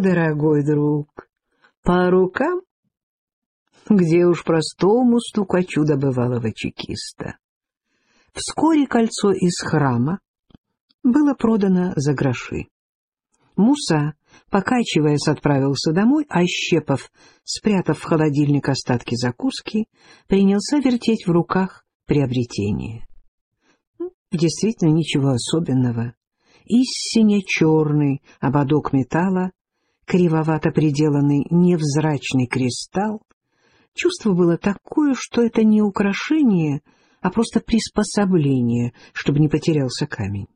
Дорогой друг, по рукам? Где уж простому стукачу добывалого чекиста. Вскоре кольцо из храма было продано за гроши. Муса, покачиваясь, отправился домой, а Щепов, спрятав в холодильник остатки закуски, принялся вертеть в руках приобретение. Ну, действительно, ничего особенного. Истинно черный ободок металла, кривовато приделанный невзрачный кристалл. Чувство было такое, что это не украшение, а просто приспособление, чтобы не потерялся камень.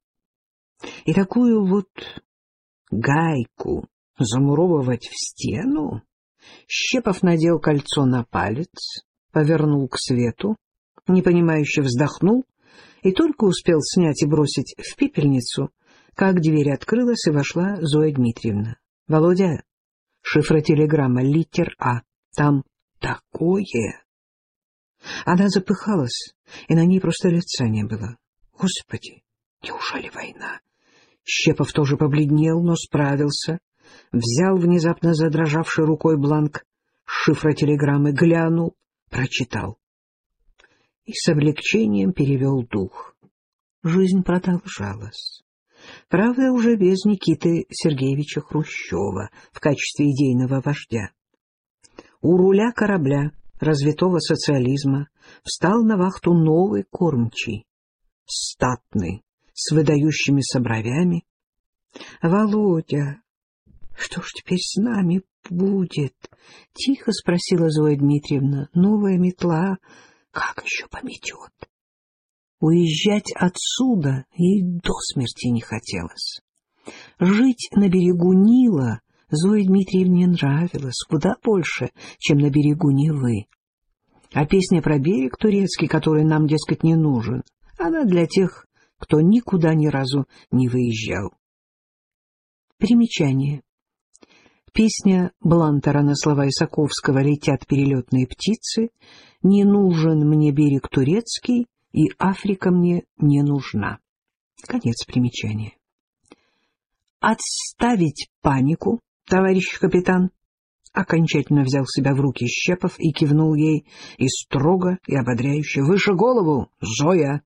И такую вот гайку замуровывать в стену? Щепов надел кольцо на палец, повернул к свету, непонимающе вздохнул и только успел снять и бросить в пепельницу, как дверь открылась и вошла Зоя Дмитриевна. — Володя, шифротелеграмма, литер А, там такое... Она запыхалась, и на ней просто лица не было. Господи, неужели война? Щепов тоже побледнел, но справился. Взял внезапно задрожавший рукой бланк шифра телеграммы, глянул, прочитал. И с облегчением перевел дух. Жизнь продолжалась. Правда, уже без Никиты Сергеевича Хрущева в качестве идейного вождя. У руля корабля развитого социализма встал на вахту новый кормчий, статный, с выдающимися бровями. — Володя, что ж теперь с нами будет? — тихо спросила Зоя Дмитриевна. — Новая метла как еще пометет? Уезжать отсюда ей до смерти не хотелось. Жить на берегу Нила Зое Дмитриевне нравилось куда больше, чем на берегу Невы. А песня про берег турецкий, который нам, дескать, не нужен, она для тех, кто никуда ни разу не выезжал. Примечание. Песня Блантера на слова Исаковского «Летят перелетные птицы», «Не нужен мне берег турецкий» и «Африка мне не нужна». Конец примечания. «Отставить панику, товарищ капитан!» Окончательно взял себя в руки Щепов и кивнул ей и строго, и ободряюще. «Выше голову, Зоя!»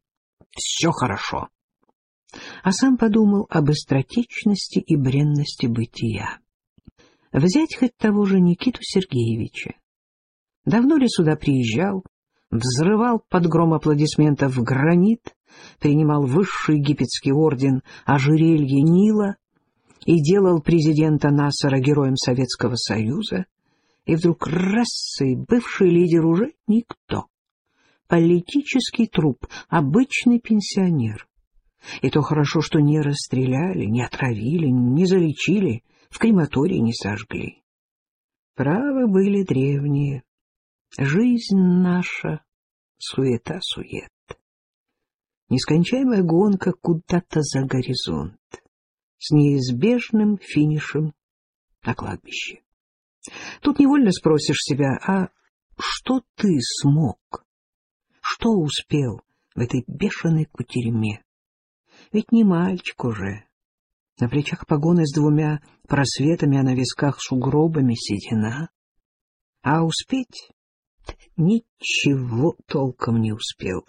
все хорошо. А сам подумал об быстротечности и бренности бытия. Взять хоть того же Никиту Сергеевича. Давно ли сюда приезжал, взрывал под гром аплодисментов гранит, принимал высший египетский орден ожерелье Нила и делал президента Насара героем Советского Союза, и вдруг раз и бывший лидер уже никто политический труп, обычный пенсионер. И то хорошо, что не расстреляли, не отравили, не залечили, в крематории не сожгли. Правы были древние. Жизнь наша — суета-сует. Нескончаемая гонка куда-то за горизонт, с неизбежным финишем на кладбище. Тут невольно спросишь себя, а что ты смог? Что успел в этой бешеной кутерьме? Ведь не мальчик уже. На плечах погоны с двумя просветами, а на висках сугробами седина. А успеть? Ничего толком не успел.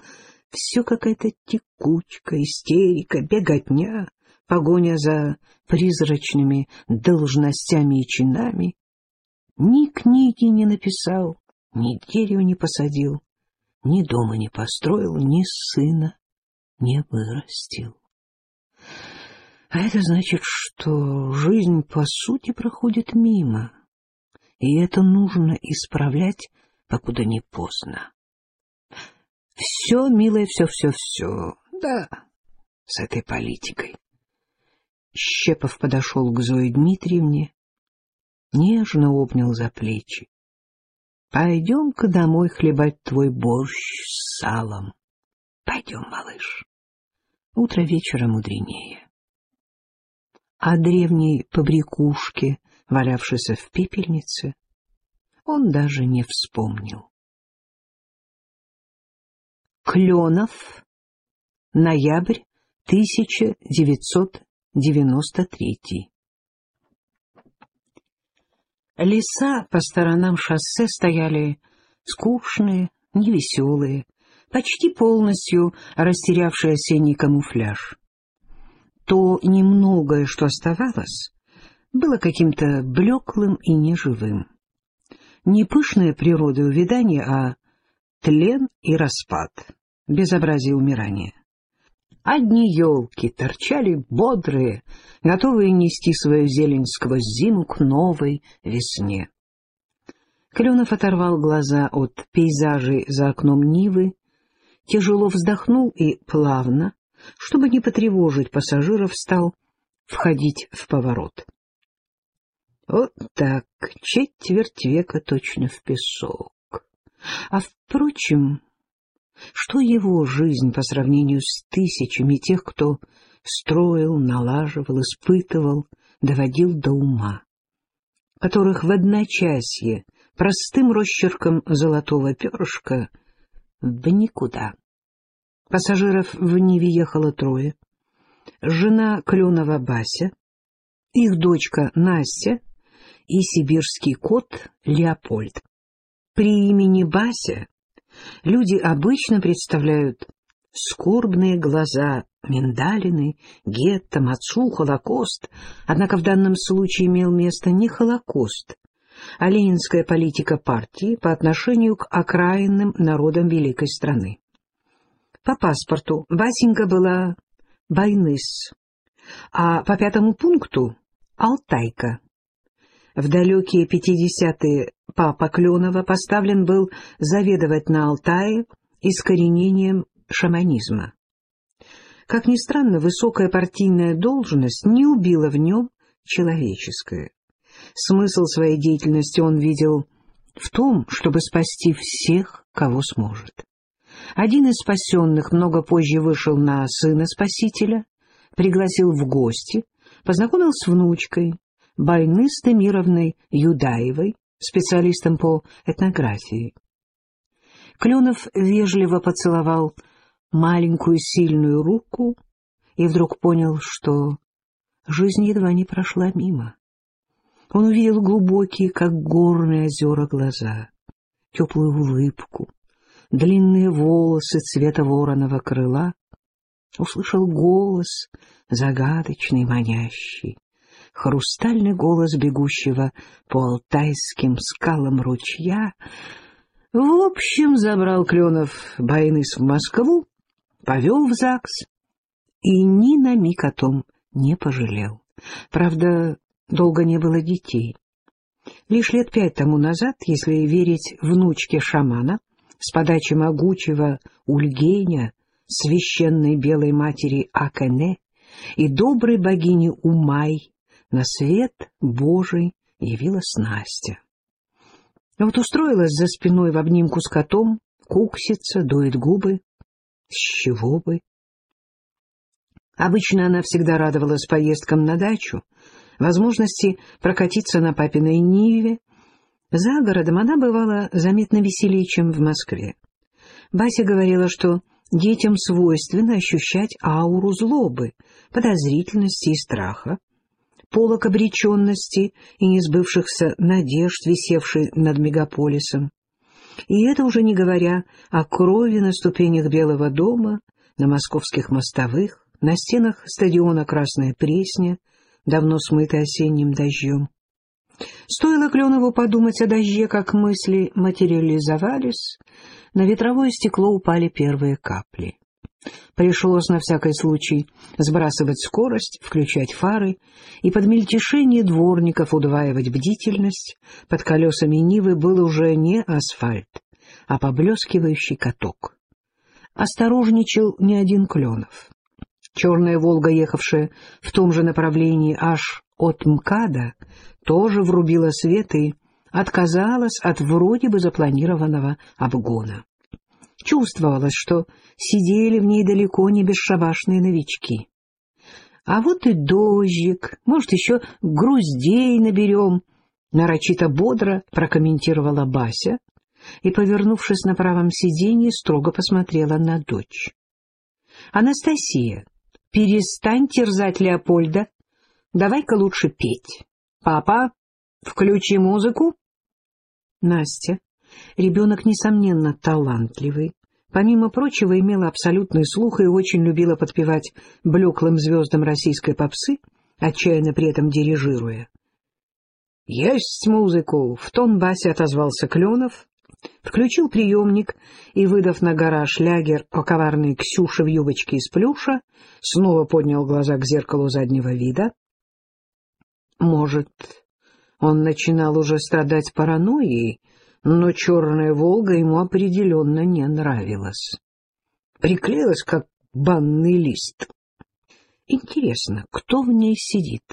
Все какая-то текучка, истерика, беготня, погоня за призрачными должностями и чинами. Ни книги не написал, ни дерево не посадил ни дома не построил, ни сына не вырастил. А это значит, что жизнь, по сути, проходит мимо, и это нужно исправлять, покуда не поздно. Все, милая, все-все-все, да, с этой политикой. Щепов подошел к Зое Дмитриевне, нежно обнял за плечи. Пойдем-ка домой хлебать твой борщ с салом. Пойдем, малыш. Утро вечера мудренее. О древней побрякушке, валявшейся в пепельнице, он даже не вспомнил. Кленов, ноябрь 1993 Леса по сторонам шоссе стояли скучные, невеселые, почти полностью растерявшие осенний камуфляж. То немногое, что оставалось, было каким-то блеклым и неживым. Не пышная природа увядания, а тлен и распад, безобразие умирания. Одни елки торчали бодрые, готовые нести свою зелень сквозь зиму к новой весне. Кленов оторвал глаза от пейзажей за окном Нивы, тяжело вздохнул и плавно, чтобы не потревожить пассажиров, стал входить в поворот. Вот так, четверть века точно в песок. А, впрочем, что его жизнь по сравнению с тысячами тех, кто строил, налаживал, испытывал, доводил до ума, которых в одночасье простым росчерком золотого перышка в никуда. Пассажиров в Ниве ехало трое. Жена Кленова Бася, их дочка Настя и сибирский кот Леопольд. При имени Бася люди обычно представляют скорбные глаза, миндалины, гетто, мацу, холокост, однако в данном случае имел место не холокост, а ленинская политика партии по отношению к окраинным народам великой страны. По паспорту Басенька была Байныс, а по пятому пункту — Алтайка. В далекие пятидесятые папа Кленова поставлен был заведовать на Алтае искоренением шаманизма. Как ни странно, высокая партийная должность не убила в нем человеческое. Смысл своей деятельности он видел в том, чтобы спасти всех, кого сможет. Один из спасенных много позже вышел на сына спасителя, пригласил в гости, познакомил с внучкой, Байны Стемировной Юдаевой, специалистом по этнографии. Кленов вежливо поцеловал маленькую сильную руку и вдруг понял, что жизнь едва не прошла мимо. Он увидел глубокие, как горные озера, глаза, теплую улыбку, длинные волосы цвета вороного крыла, услышал голос, загадочный, манящий, хрустальный голос бегущего по алтайским скалам ручья. В общем, забрал Кленов Байныс в Москву, повел в ЗАГС и ни на миг о том не пожалел. Правда, долго не было детей. Лишь лет пять тому назад, если верить внучке шамана, с подачи могучего Ульгеня, священной белой матери Акене и доброй богини Умай, на свет Божий явилась Настя. Вот устроилась за спиной в обнимку с котом, куксится, дует губы. С чего бы? Обычно она всегда радовалась поездкам на дачу, возможности прокатиться на папиной Ниве. За городом она бывала заметно веселее, чем в Москве. Бася говорила, что детям свойственно ощущать ауру злобы, подозрительности и страха, полок обреченности и несбывшихся надежд, висевший над мегаполисом. И это уже не говоря о крови на ступенях Белого дома, на московских мостовых, на стенах стадиона «Красная Пресня», давно смытый осенним дождем. Стоило Кленову подумать о дожде, как мысли материализовались, на ветровое стекло упали первые капли. Пришлось на всякий случай сбрасывать скорость, включать фары и под мельтешение дворников удваивать бдительность. Под колесами Нивы был уже не асфальт, а поблескивающий каток. Осторожничал не один Кленов. Черная «Волга», ехавшая в том же направлении аж от МКАДа, тоже врубила свет и отказалась от вроде бы запланированного обгона. Чувствовалось, что сидели в ней далеко не бесшабашные новички. А вот и дождик, может, еще груздей наберем, — нарочито бодро прокомментировала Бася и, повернувшись на правом сиденье, строго посмотрела на дочь. — Анастасия, перестань терзать Леопольда, давай-ка лучше петь. Папа, Включи музыку. Настя, ребенок, несомненно, талантливый, помимо прочего, имела абсолютный слух и очень любила подпевать блеклым звездам российской попсы, отчаянно при этом дирижируя. «Есть музыку!» — в тон басе отозвался Кленов, включил приемник и, выдав на гора шлягер о коварной Ксюше в юбочке из плюша, снова поднял глаза к зеркалу заднего вида. Может, он начинал уже страдать паранойей, но черная «Волга» ему определенно не нравилась. Приклеилась, как банный лист. Интересно, кто в ней сидит?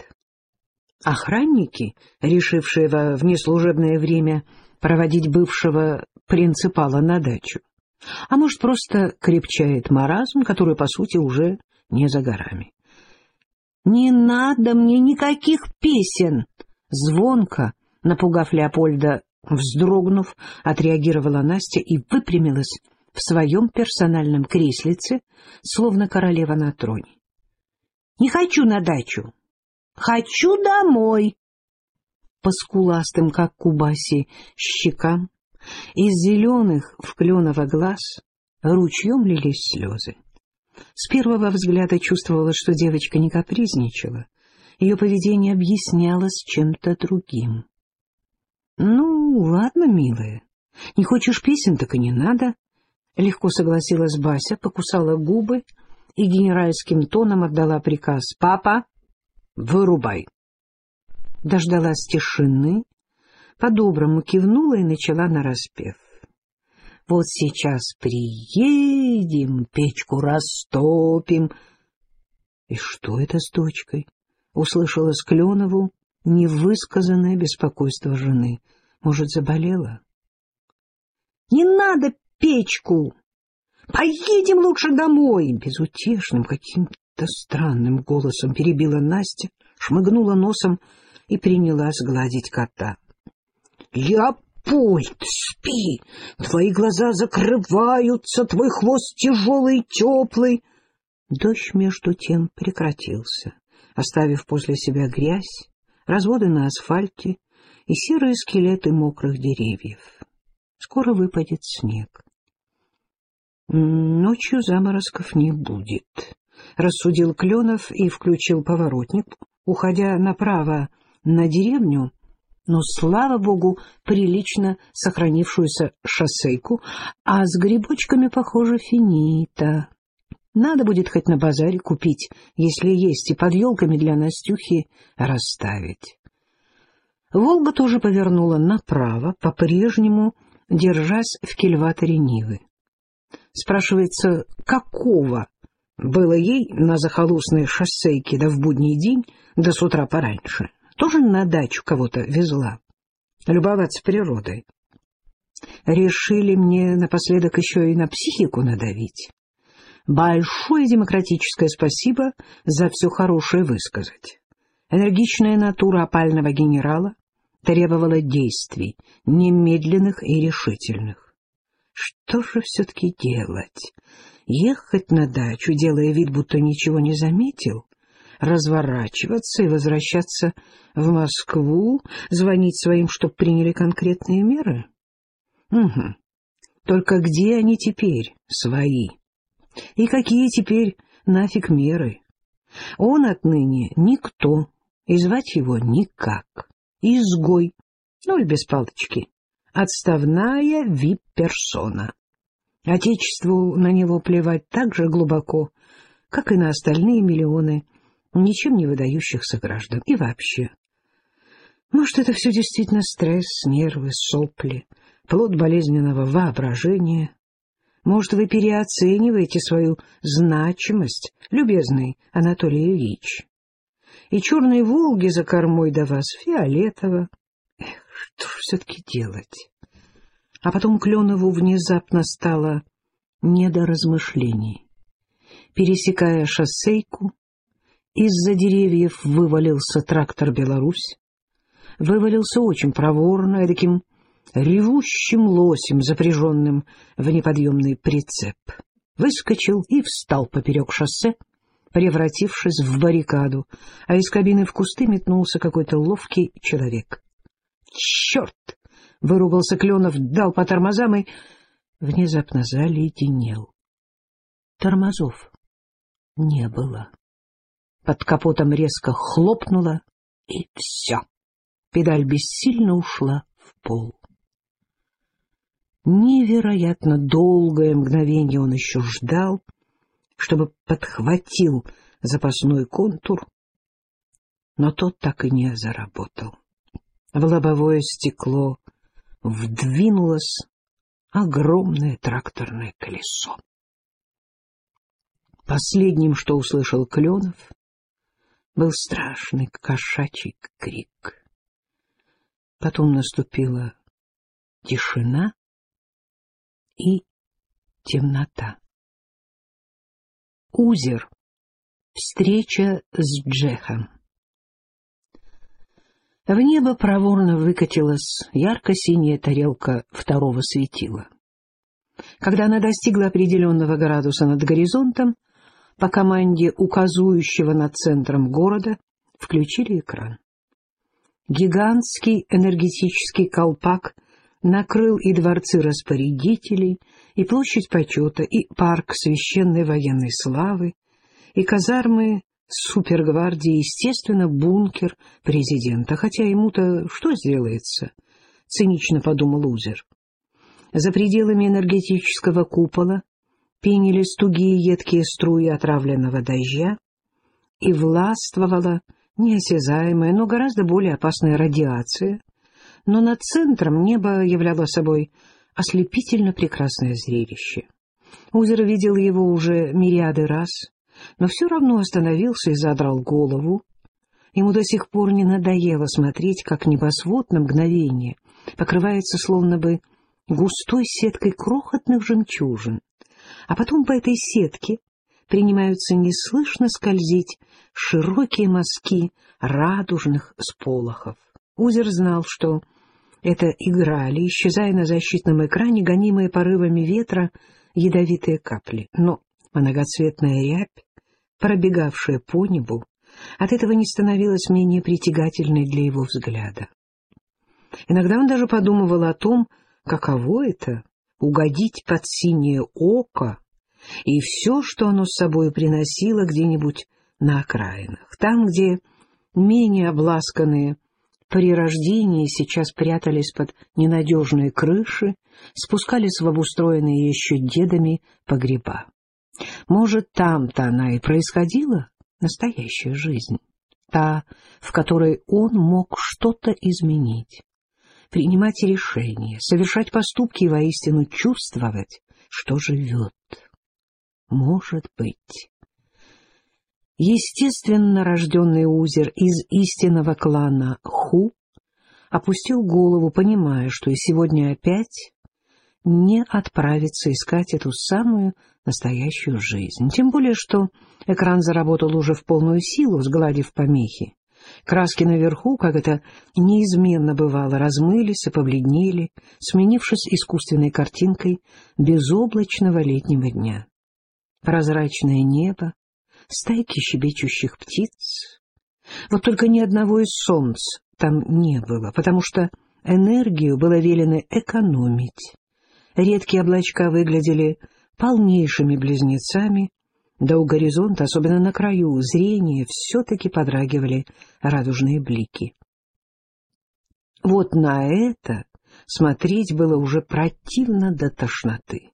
Охранники, решившие во внеслужебное время проводить бывшего принципала на дачу. А может, просто крепчает маразм, который, по сути, уже не за горами. «Не надо мне никаких песен!» Звонко, напугав Леопольда, вздрогнув, отреагировала Настя и выпрямилась в своем персональном креслице, словно королева на троне. «Не хочу на дачу! Хочу домой!» по скуластым, как кубаси, щекам, из зеленых в кленово глаз ручьем лились слезы. С первого взгляда чувствовала, что девочка не капризничала. Ее поведение объяснялось чем-то другим. — Ну, ладно, милая, не хочешь песен, так и не надо. Легко согласилась Бася, покусала губы и генеральским тоном отдала приказ. — Папа, вырубай дождалась тишины, по-доброму кивнула и начала нараспев. Вот сейчас приедем, печку растопим. И что это с дочкой? Услышала с Кленову невысказанное беспокойство жены. Может, заболела? Не надо печку! Поедем лучше домой! Безутешным, каким-то странным голосом перебила Настя, шмыгнула носом и принялась гладить кота. — Леопольд, спи! Твои глаза закрываются, твой хвост тяжелый, теплый. Дождь между тем прекратился, оставив после себя грязь, разводы на асфальте и серые скелеты мокрых деревьев. Скоро выпадет снег. Ночью заморозков не будет, — рассудил Кленов и включил поворотник, уходя направо на деревню, но, слава богу, прилично сохранившуюся шоссейку, а с грибочками, похоже, финита. Надо будет хоть на базаре купить, если есть, и под елками для Настюхи расставить. Волга тоже повернула направо, по-прежнему держась в кильваторе Нивы. Спрашивается, какого было ей на захолустной шоссейке да в будний день, да с утра пораньше? тоже на дачу кого-то везла. Любоваться природой. Решили мне напоследок еще и на психику надавить. Большое демократическое спасибо за все хорошее высказать. Энергичная натура опального генерала требовала действий, немедленных и решительных. Что же все-таки делать? Ехать на дачу, делая вид, будто ничего не заметил? разворачиваться и возвращаться в Москву, звонить своим, чтоб приняли конкретные меры? Угу. Только где они теперь, свои? И какие теперь нафиг меры? Он отныне никто, и звать его никак. Изгой, ну и без палочки. Отставная вип-персона. Отечеству на него плевать так же глубоко, как и на остальные миллионы ничем не выдающихся граждан. И вообще, может, это все действительно стресс, нервы, сопли, плод болезненного воображения. Может, вы переоцениваете свою значимость, любезный Анатолий Ильич. И черной Волги за кормой до вас фиолетово. Эх, что все-таки делать? А потом Кленову внезапно стало не до размышлений. Пересекая шоссейку, из-за деревьев вывалился трактор «Беларусь». Вывалился очень проворно, таким ревущим лосем, запряженным в неподъемный прицеп. Выскочил и встал поперек шоссе, превратившись в баррикаду, а из кабины в кусты метнулся какой-то ловкий человек. «Черт!» — выругался Кленов, дал по тормозам и внезапно заледенел. Тормозов не было. Под капотом резко хлопнуло, и все. Педаль бессильно ушла в пол. Невероятно долгое мгновение он еще ждал, чтобы подхватил запасной контур, но тот так и не заработал. В лобовое стекло вдвинулось огромное тракторное колесо. Последним, что услышал Кленов, был страшный кошачий крик. Потом наступила тишина и темнота. Узер. Встреча с Джехом. В небо проворно выкатилась ярко-синяя тарелка второго светила. Когда она достигла определенного градуса над горизонтом, по команде указующего над центром города включили экран. Гигантский энергетический колпак накрыл и дворцы распорядителей, и площадь почета, и парк священной военной славы, и казармы супергвардии, естественно, бункер президента, хотя ему-то что сделается, — цинично подумал Узер. За пределами энергетического купола пенились тугие едкие струи отравленного дождя, и властвовала неосязаемая, но гораздо более опасная радиация, но над центром небо являло собой ослепительно прекрасное зрелище. Узер видел его уже мириады раз, но все равно остановился и задрал голову. Ему до сих пор не надоело смотреть, как небосвод на мгновение покрывается словно бы густой сеткой крохотных жемчужин, а потом по этой сетке принимаются неслышно скользить широкие мазки радужных сполохов. Узер знал, что это играли, исчезая на защитном экране, гонимые порывами ветра, ядовитые капли. Но многоцветная рябь, пробегавшая по небу, от этого не становилась менее притягательной для его взгляда. Иногда он даже подумывал о том, каково это — угодить под синее око и все, что оно с собой приносило где-нибудь на окраинах, там, где менее обласканные при рождении сейчас прятались под ненадежные крыши, спускались в обустроенные еще дедами погреба. Может, там-то она и происходила, настоящая жизнь, та, в которой он мог что-то изменить, принимать решения, совершать поступки и воистину чувствовать, что живет. Может быть. Естественно рожденный узер из истинного клана Ху опустил голову, понимая, что и сегодня опять не отправится искать эту самую настоящую жизнь. Тем более, что экран заработал уже в полную силу, сгладив помехи. Краски наверху, как это неизменно бывало, размылись и побледнели, сменившись искусственной картинкой безоблачного летнего дня. Прозрачное небо, стайки щебечущих птиц. Вот только ни одного из солнц там не было, потому что энергию было велено экономить. Редкие облачка выглядели полнейшими близнецами, да у горизонта, особенно на краю, зрения все-таки подрагивали радужные блики. Вот на это смотреть было уже противно до тошноты.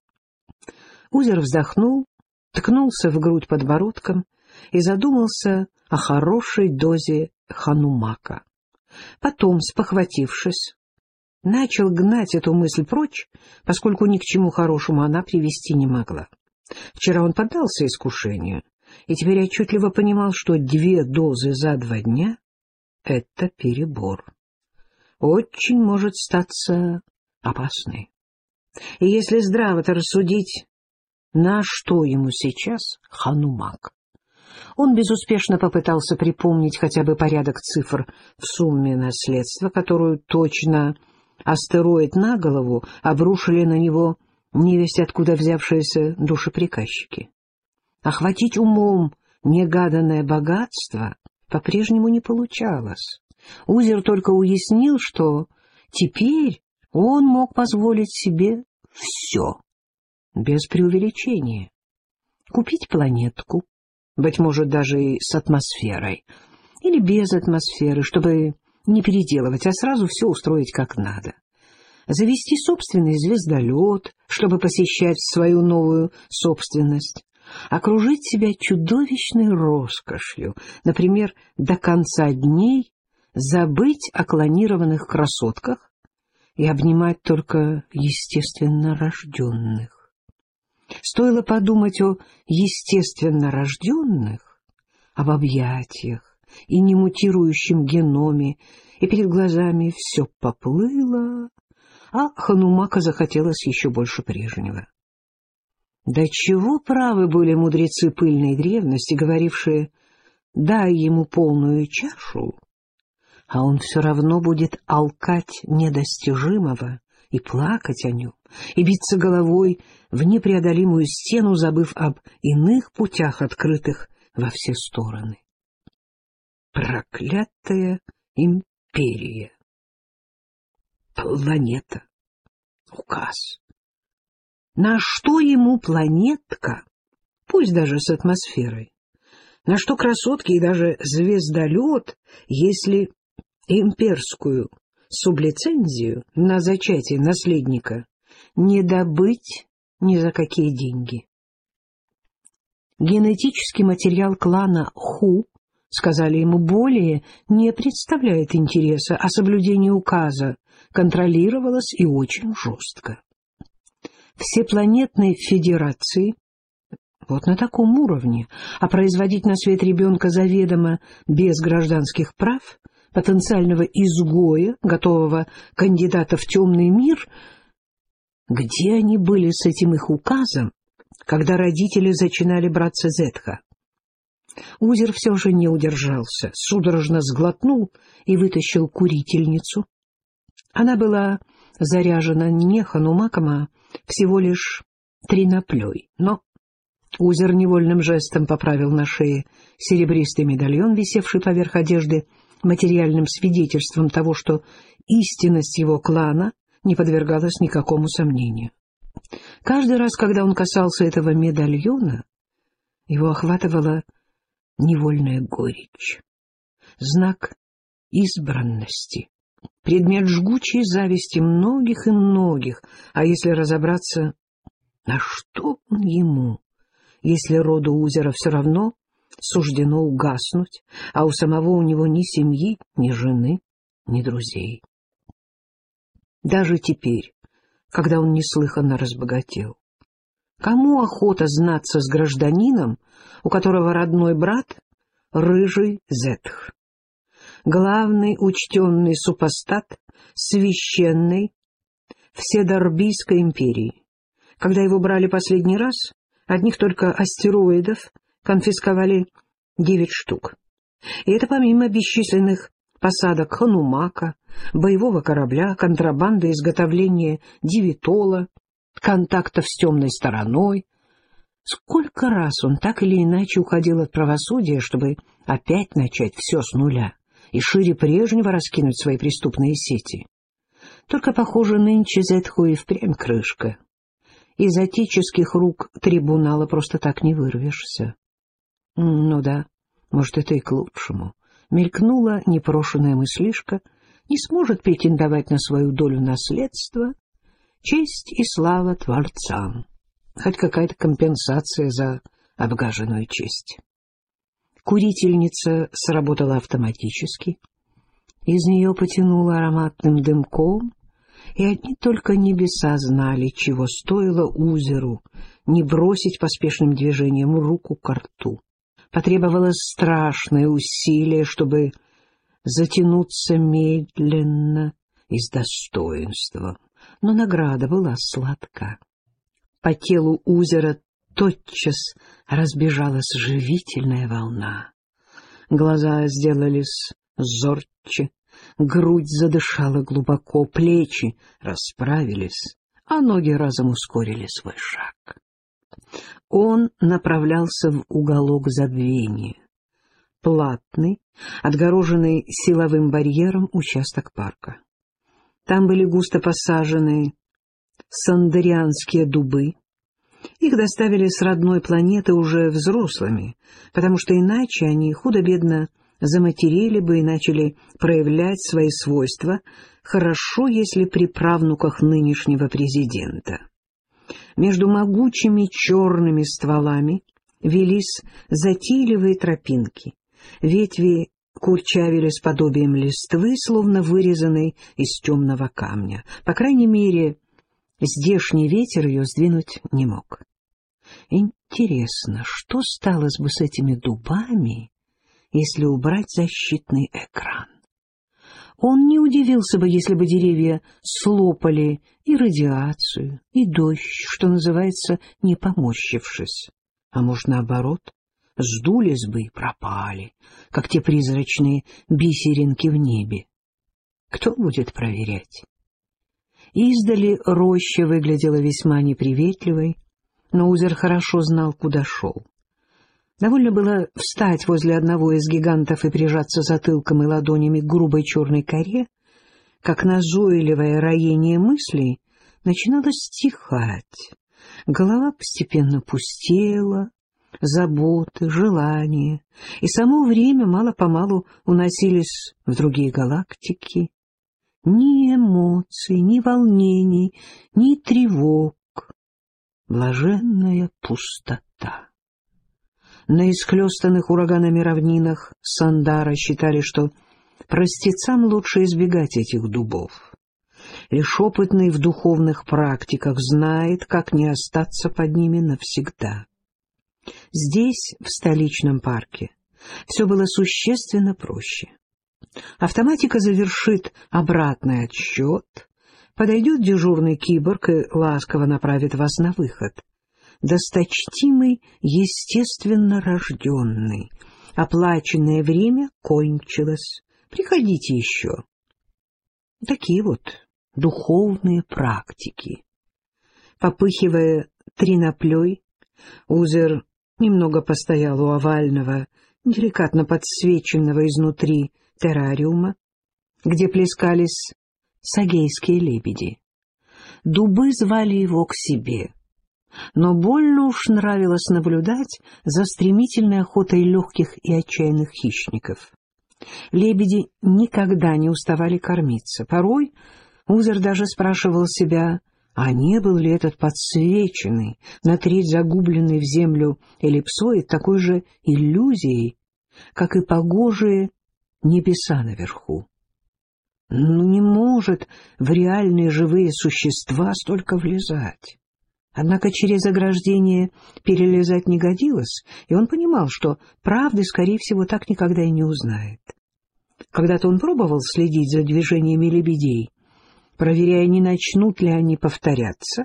Узер вздохнул, ткнулся в грудь подбородком и задумался о хорошей дозе ханумака. Потом, спохватившись, начал гнать эту мысль прочь, поскольку ни к чему хорошему она привести не могла. Вчера он поддался искушению и теперь отчетливо понимал, что две дозы за два дня — это перебор. Очень может статься опасной. И если здраво-то рассудить, на что ему сейчас Ханумак? Он безуспешно попытался припомнить хотя бы порядок цифр в сумме наследства, которую точно астероид на голову обрушили на него невесть откуда взявшиеся душеприказчики. Охватить умом негаданное богатство по-прежнему не получалось. Узер только уяснил, что Теперь он мог позволить себе все, без преувеличения. Купить планетку, быть может, даже и с атмосферой, или без атмосферы, чтобы не переделывать, а сразу все устроить как надо. Завести собственный звездолет, чтобы посещать свою новую собственность. Окружить себя чудовищной роскошью, например, до конца дней забыть о клонированных красотках и обнимать только естественно рожденных. Стоило подумать о естественно рожденных, об объятиях и немутирующем геноме, и перед глазами все поплыло, а Ханумака захотелось еще больше прежнего. Да чего правы были мудрецы пыльной древности, говорившие «дай ему полную чашу», а он все равно будет алкать недостижимого и плакать о нем, и биться головой в непреодолимую стену, забыв об иных путях, открытых во все стороны. Проклятая империя! Планета! Указ! На что ему планетка, пусть даже с атмосферой? На что красотки и даже звездолет, если имперскую сублицензию на зачатие наследника не добыть ни за какие деньги? Генетический материал клана Ху, сказали ему, более не представляет интереса, а соблюдение указа контролировалось и очень жестко всепланетной федерации, вот на таком уровне, а производить на свет ребенка заведомо без гражданских прав, потенциального изгоя, готового кандидата в темный мир, где они были с этим их указом, когда родители зачинали браться Зетха? Узер все же не удержался, судорожно сглотнул и вытащил курительницу. Она была заряжена не ханумаком, а всего лишь триноплей, но Узер невольным жестом поправил на шее серебристый медальон, висевший поверх одежды, материальным свидетельством того, что истинность его клана не подвергалась никакому сомнению. Каждый раз, когда он касался этого медальона, его охватывала невольная горечь, знак избранности, предмет жгучей зависти многих и многих, а если разобраться, на что он ему, если роду Узера все равно суждено угаснуть, а у самого у него ни семьи, ни жены, ни друзей. Даже теперь, когда он неслыханно разбогател, кому охота знаться с гражданином, у которого родной брат — рыжий Зетх? главный учтенный супостат священной Вседорбийской империи. Когда его брали последний раз, одних только астероидов конфисковали девять штук. И это помимо бесчисленных посадок ханумака, боевого корабля, контрабанды, изготовления дивитола, контактов с темной стороной. Сколько раз он так или иначе уходил от правосудия, чтобы опять начать все с нуля и шире прежнего раскинуть свои преступные сети. Только, похоже, нынче Зетху и впрямь крышка. Из отеческих рук трибунала просто так не вырвешься. Ну да, может, это и к лучшему. Мелькнула непрошенная мыслишка, не сможет претендовать на свою долю наследства, честь и слава творцам, хоть какая-то компенсация за обгаженную честь. Курительница сработала автоматически. Из нее потянуло ароматным дымком, и одни только небеса знали, чего стоило узеру не бросить поспешным движением руку к рту. Потребовалось страшное усилие, чтобы затянуться медленно и с достоинством, но награда была сладка. По телу узера тотчас разбежалась живительная волна. Глаза сделались зорче, грудь задышала глубоко, плечи расправились, а ноги разом ускорили свой шаг. Он направлялся в уголок забвения. Платный, отгороженный силовым барьером участок парка. Там были густо посажены сандарианские дубы. Их доставили с родной планеты уже взрослыми, потому что иначе они худо-бедно заматерели бы и начали проявлять свои свойства, хорошо, если при правнуках нынешнего президента. Между могучими черными стволами велись затейливые тропинки, ветви курчавили с подобием листвы, словно вырезанной из темного камня. По крайней мере, здешний ветер ее сдвинуть не мог. Интересно, что стало бы с этими дубами, если убрать защитный экран? Он не удивился бы, если бы деревья слопали и радиацию, и дождь, что называется, не поморщившись. А может, наоборот, сдулись бы и пропали, как те призрачные бисеринки в небе. Кто будет проверять? Издали роща выглядела весьма неприветливой, но Узер хорошо знал, куда шел. Довольно было встать возле одного из гигантов и прижаться затылком и ладонями к грубой черной коре, как назойливое роение мыслей начинало стихать. Голова постепенно пустела, заботы, желания, и само время мало-помалу уносились в другие галактики. Ни эмоций, ни волнений, ни тревог. Блаженная пустота. На исхлестанных ураганами равнинах Сандара считали, что простецам лучше избегать этих дубов. Лишь опытный в духовных практиках знает, как не остаться под ними навсегда. Здесь, в столичном парке, все было существенно проще. Автоматика завершит обратный отсчет, подойдет дежурный киборг и ласково направит вас на выход. Досточтимый, естественно рожденный. Оплаченное время кончилось. Приходите еще. Такие вот духовные практики. Попыхивая триноплей, Узер немного постоял у овального, деликатно подсвеченного изнутри террариума, где плескались сагейские лебеди. Дубы звали его к себе, но больно уж нравилось наблюдать за стремительной охотой легких и отчаянных хищников. Лебеди никогда не уставали кормиться. Порой Узер даже спрашивал себя, а не был ли этот подсвеченный, на треть загубленный в землю эллипсоид такой же иллюзией, как и погожие небеса наверху. Ну, не может в реальные живые существа столько влезать. Однако через ограждение перелезать не годилось, и он понимал, что правды, скорее всего, так никогда и не узнает. Когда-то он пробовал следить за движениями лебедей, проверяя, не начнут ли они повторяться,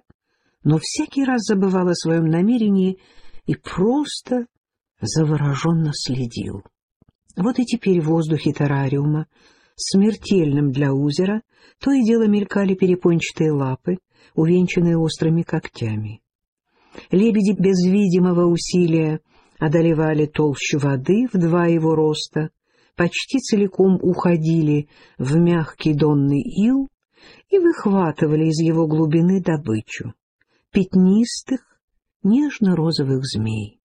но всякий раз забывал о своем намерении и просто завороженно следил. Вот и теперь в воздухе террариума, смертельным для озера, то и дело мелькали перепончатые лапы, увенчанные острыми когтями. Лебеди без видимого усилия одолевали толщу воды в два его роста, почти целиком уходили в мягкий донный ил и выхватывали из его глубины добычу — пятнистых, нежно-розовых змей.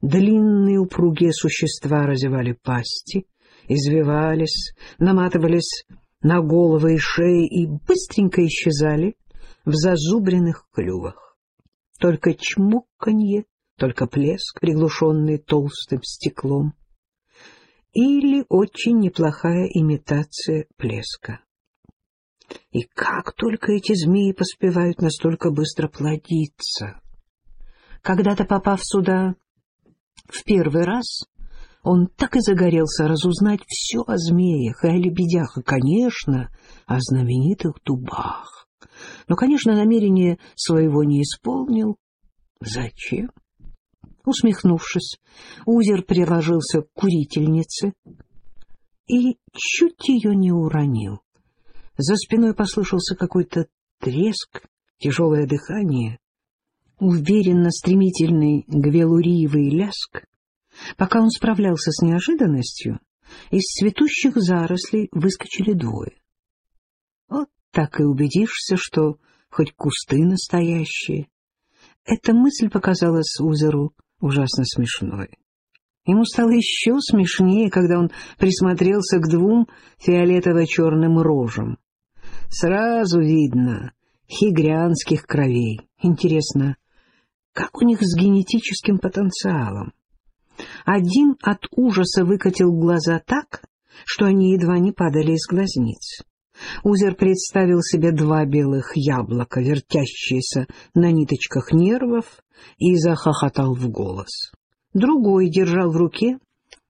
Длинные упругие существа разевали пасти, извивались, наматывались на головы и шеи и быстренько исчезали в зазубренных клювах. Только чмоканье, только плеск, приглушенный толстым стеклом. Или очень неплохая имитация плеска. И как только эти змеи поспевают настолько быстро плодиться? Когда-то, попав сюда в первый раз, он так и загорелся разузнать все о змеях и о лебедях, и, конечно, о знаменитых дубах. Но, конечно, намерение своего не исполнил. Зачем? Усмехнувшись, Узер приложился к курительнице и чуть ее не уронил. За спиной послышался какой-то треск, тяжелое дыхание, уверенно стремительный гвелуриевый ляск. Пока он справлялся с неожиданностью, из цветущих зарослей выскочили двое. Вот так и убедишься, что хоть кусты настоящие. Эта мысль показалась Узеру ужасно смешной. Ему стало еще смешнее, когда он присмотрелся к двум фиолетово-черным рожам. Сразу видно хигрянских кровей. Интересно, как у них с генетическим потенциалом? Один от ужаса выкатил глаза так, что они едва не падали из глазниц. Узер представил себе два белых яблока, вертящиеся на ниточках нервов, и захохотал в голос. Другой держал в руке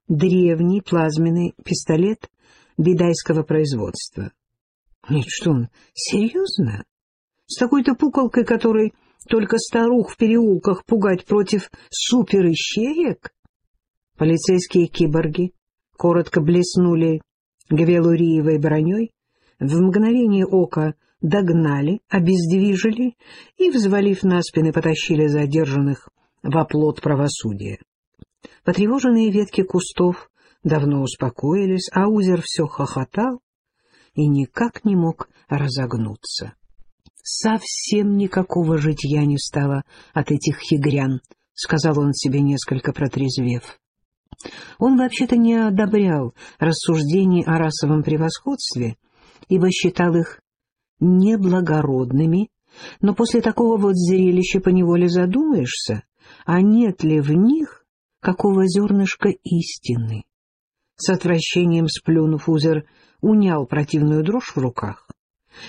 древний плазменный пистолет бидайского производства. Нет, что он, серьезно? С такой-то пуколкой, которой только старух в переулках пугать против суперищеек? Полицейские киборги коротко блеснули гвелуриевой броней, в мгновение ока догнали, обездвижили и, взвалив на спины, потащили задержанных в оплот правосудия. Потревоженные ветки кустов давно успокоились, а Узер все хохотал и никак не мог разогнуться. Совсем никакого житья не стало от этих хигрян, — сказал он себе, несколько протрезвев. Он вообще-то не одобрял рассуждений о расовом превосходстве, ибо считал их неблагородными, но после такого вот зрелища поневоле задумаешься, а нет ли в них какого зернышка истины. С отвращением сплюнув, Узер унял противную дрожь в руках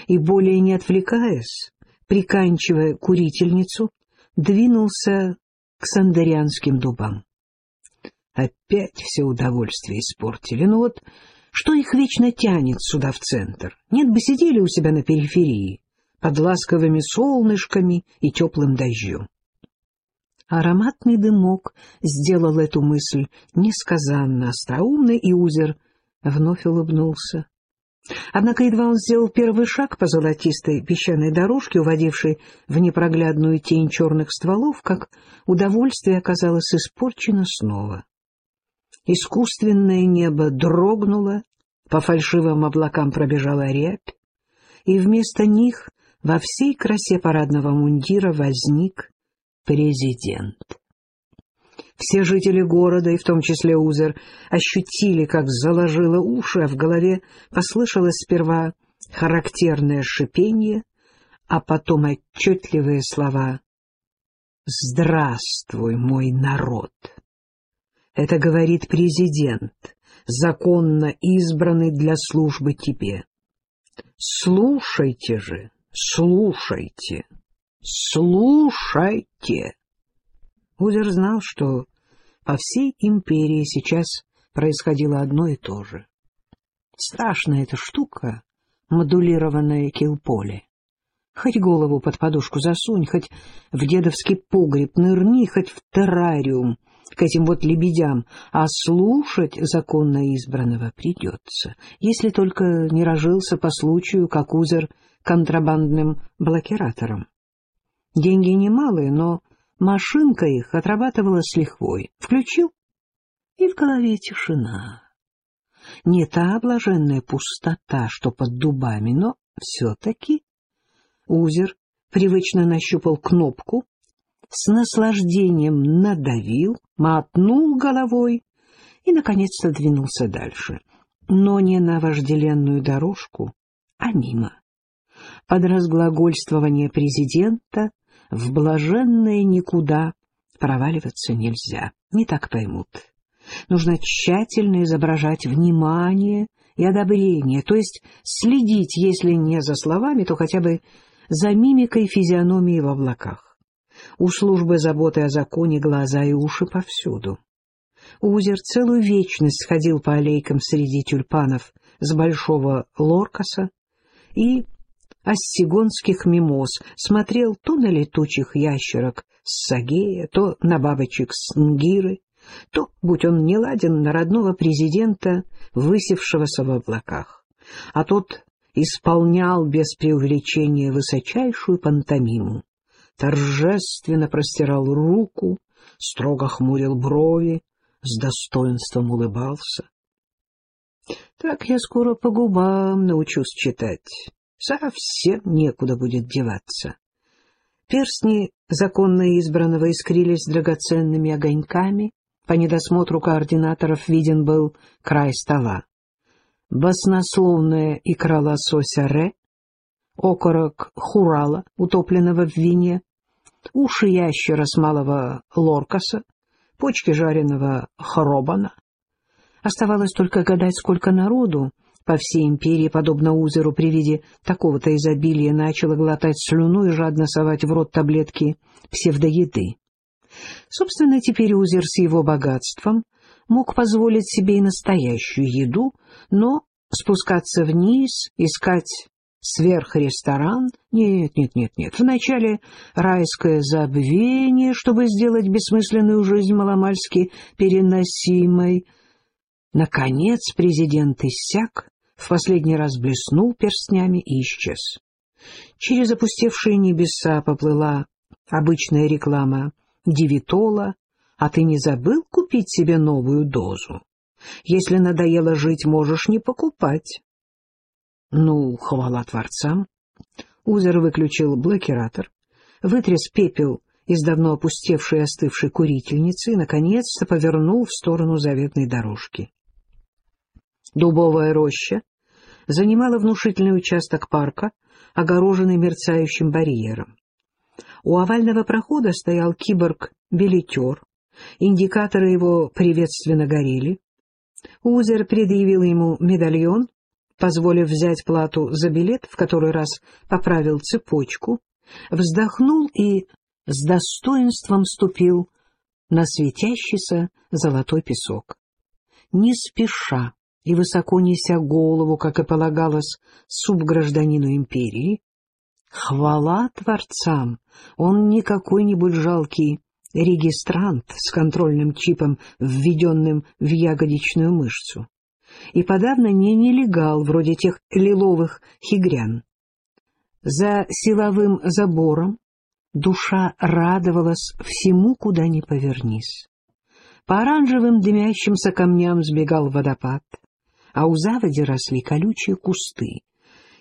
и, более не отвлекаясь, приканчивая курительницу, двинулся к сандарианским дубам. Опять все удовольствие испортили. Ну вот, что их вечно тянет сюда в центр? Нет бы сидели у себя на периферии, под ласковыми солнышками и теплым дождем. Ароматный дымок сделал эту мысль несказанно остроумной, и Узер вновь улыбнулся. Однако едва он сделал первый шаг по золотистой песчаной дорожке, уводившей в непроглядную тень черных стволов, как удовольствие оказалось испорчено снова. Искусственное небо дрогнуло, по фальшивым облакам пробежала рябь, и вместо них во всей красе парадного мундира возник президент. Все жители города, и в том числе Узер, ощутили, как заложило уши, а в голове послышалось сперва характерное шипение, а потом отчетливые слова «Здравствуй, мой народ!» Это говорит президент, законно избранный для службы тебе. Слушайте же, слушайте, слушайте. Узер знал, что по всей империи сейчас происходило одно и то же. Страшная эта штука, модулированное килполе. Хоть голову под подушку засунь, хоть в дедовский погреб нырни, хоть в террариум — к этим вот лебедям, а слушать законно избранного придется, если только не рожился по случаю, как узер, контрабандным блокиратором. Деньги немалые, но машинка их отрабатывала с лихвой. Включил, и в голове тишина. Не та блаженная пустота, что под дубами, но все-таки узер привычно нащупал кнопку, с наслаждением надавил, мотнул головой и, наконец-то, двинулся дальше. Но не на вожделенную дорожку, а мимо. Под разглагольствование президента в блаженное никуда проваливаться нельзя, не так поймут. Нужно тщательно изображать внимание и одобрение, то есть следить, если не за словами, то хотя бы за мимикой физиономии в облаках. У службы заботы о законе глаза и уши повсюду. Узер целую вечность ходил по аллейкам среди тюльпанов с большого лоркаса и ассигонских мимоз, смотрел то на летучих ящерок с сагея, то на бабочек с нгиры, то, будь он не ладен, на родного президента, высевшегося в облаках. А тот исполнял без преувеличения высочайшую пантомиму торжественно простирал руку, строго хмурил брови, с достоинством улыбался. Так я скоро по губам научусь читать. совсем некуда будет деваться. Перстни законно избранного искрились драгоценными огоньками, по недосмотру координаторов виден был край стола. Баснословная икра лосося ре, окорок хурала, утопленного в вине, уши ящера с малого лоркаса, почки жареного хробана. Оставалось только гадать, сколько народу по всей империи, подобно узеру, при виде такого-то изобилия начало глотать слюну и жадно совать в рот таблетки псевдоеды. Собственно, теперь узер с его богатством мог позволить себе и настоящую еду, но спускаться вниз, искать сверхресторан? Нет, нет, нет, нет. Вначале райское забвение, чтобы сделать бессмысленную жизнь маломальски переносимой. Наконец президент иссяк, в последний раз блеснул перстнями и исчез. Через опустевшие небеса поплыла обычная реклама Девитола, а ты не забыл купить себе новую дозу? Если надоело жить, можешь не покупать. Ну, хвала творцам. Узер выключил блокиратор, вытряс пепел из давно опустевшей и остывшей курительницы и, наконец-то, повернул в сторону заветной дорожки. Дубовая роща занимала внушительный участок парка, огороженный мерцающим барьером. У овального прохода стоял киборг-билетер, индикаторы его приветственно горели. Узер предъявил ему медальон, позволив взять плату за билет, в который раз поправил цепочку, вздохнул и с достоинством ступил на светящийся золотой песок. Не спеша и высоко неся голову, как и полагалось субгражданину империи, хвала творцам, он не какой-нибудь жалкий регистрант с контрольным чипом, введенным в ягодичную мышцу, и подавно не нелегал, вроде тех лиловых хигрян. За силовым забором душа радовалась всему, куда ни повернись. По оранжевым дымящимся камням сбегал водопад, а у заводи росли колючие кусты,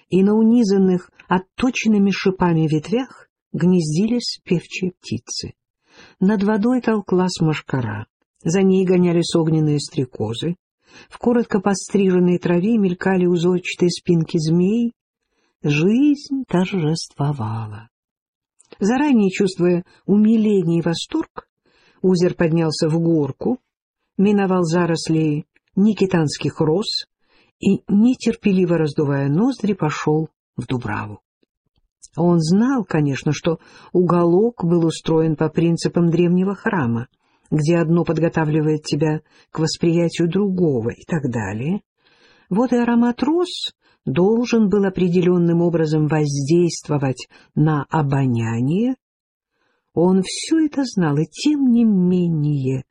и на унизанных отточенными шипами ветвях гнездились певчие птицы. Над водой толклась машкара, за ней гонялись огненные стрекозы, в коротко постриженной траве мелькали узорчатые спинки змей. Жизнь торжествовала. Заранее чувствуя умиление и восторг, Узер поднялся в горку, миновал заросли никитанских роз и, нетерпеливо раздувая ноздри, пошел в Дубраву. Он знал, конечно, что уголок был устроен по принципам древнего храма, где одно подготавливает тебя к восприятию другого и так далее. Вот и аромат роз должен был определенным образом воздействовать на обоняние. Он все это знал, и тем не менее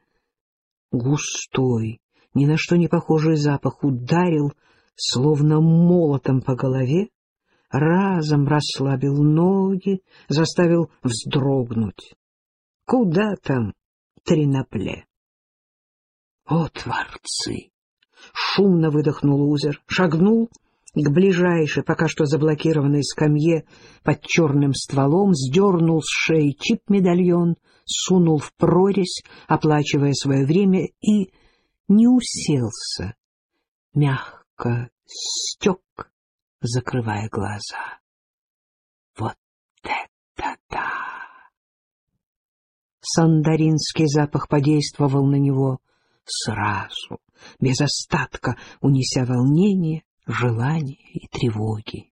густой, ни на что не похожий запах ударил, словно молотом по голове, разом расслабил ноги, заставил вздрогнуть. Куда там тринопле? О, творцы! Шумно выдохнул Узер, шагнул к ближайшей, пока что заблокированной скамье под черным стволом, сдернул с шеи чип-медальон, сунул в прорезь, оплачивая свое время, и не уселся, мягко стек закрывая глаза. Вот это да! Сандаринский запах подействовал на него сразу, без остатка, унеся волнение, желание и тревоги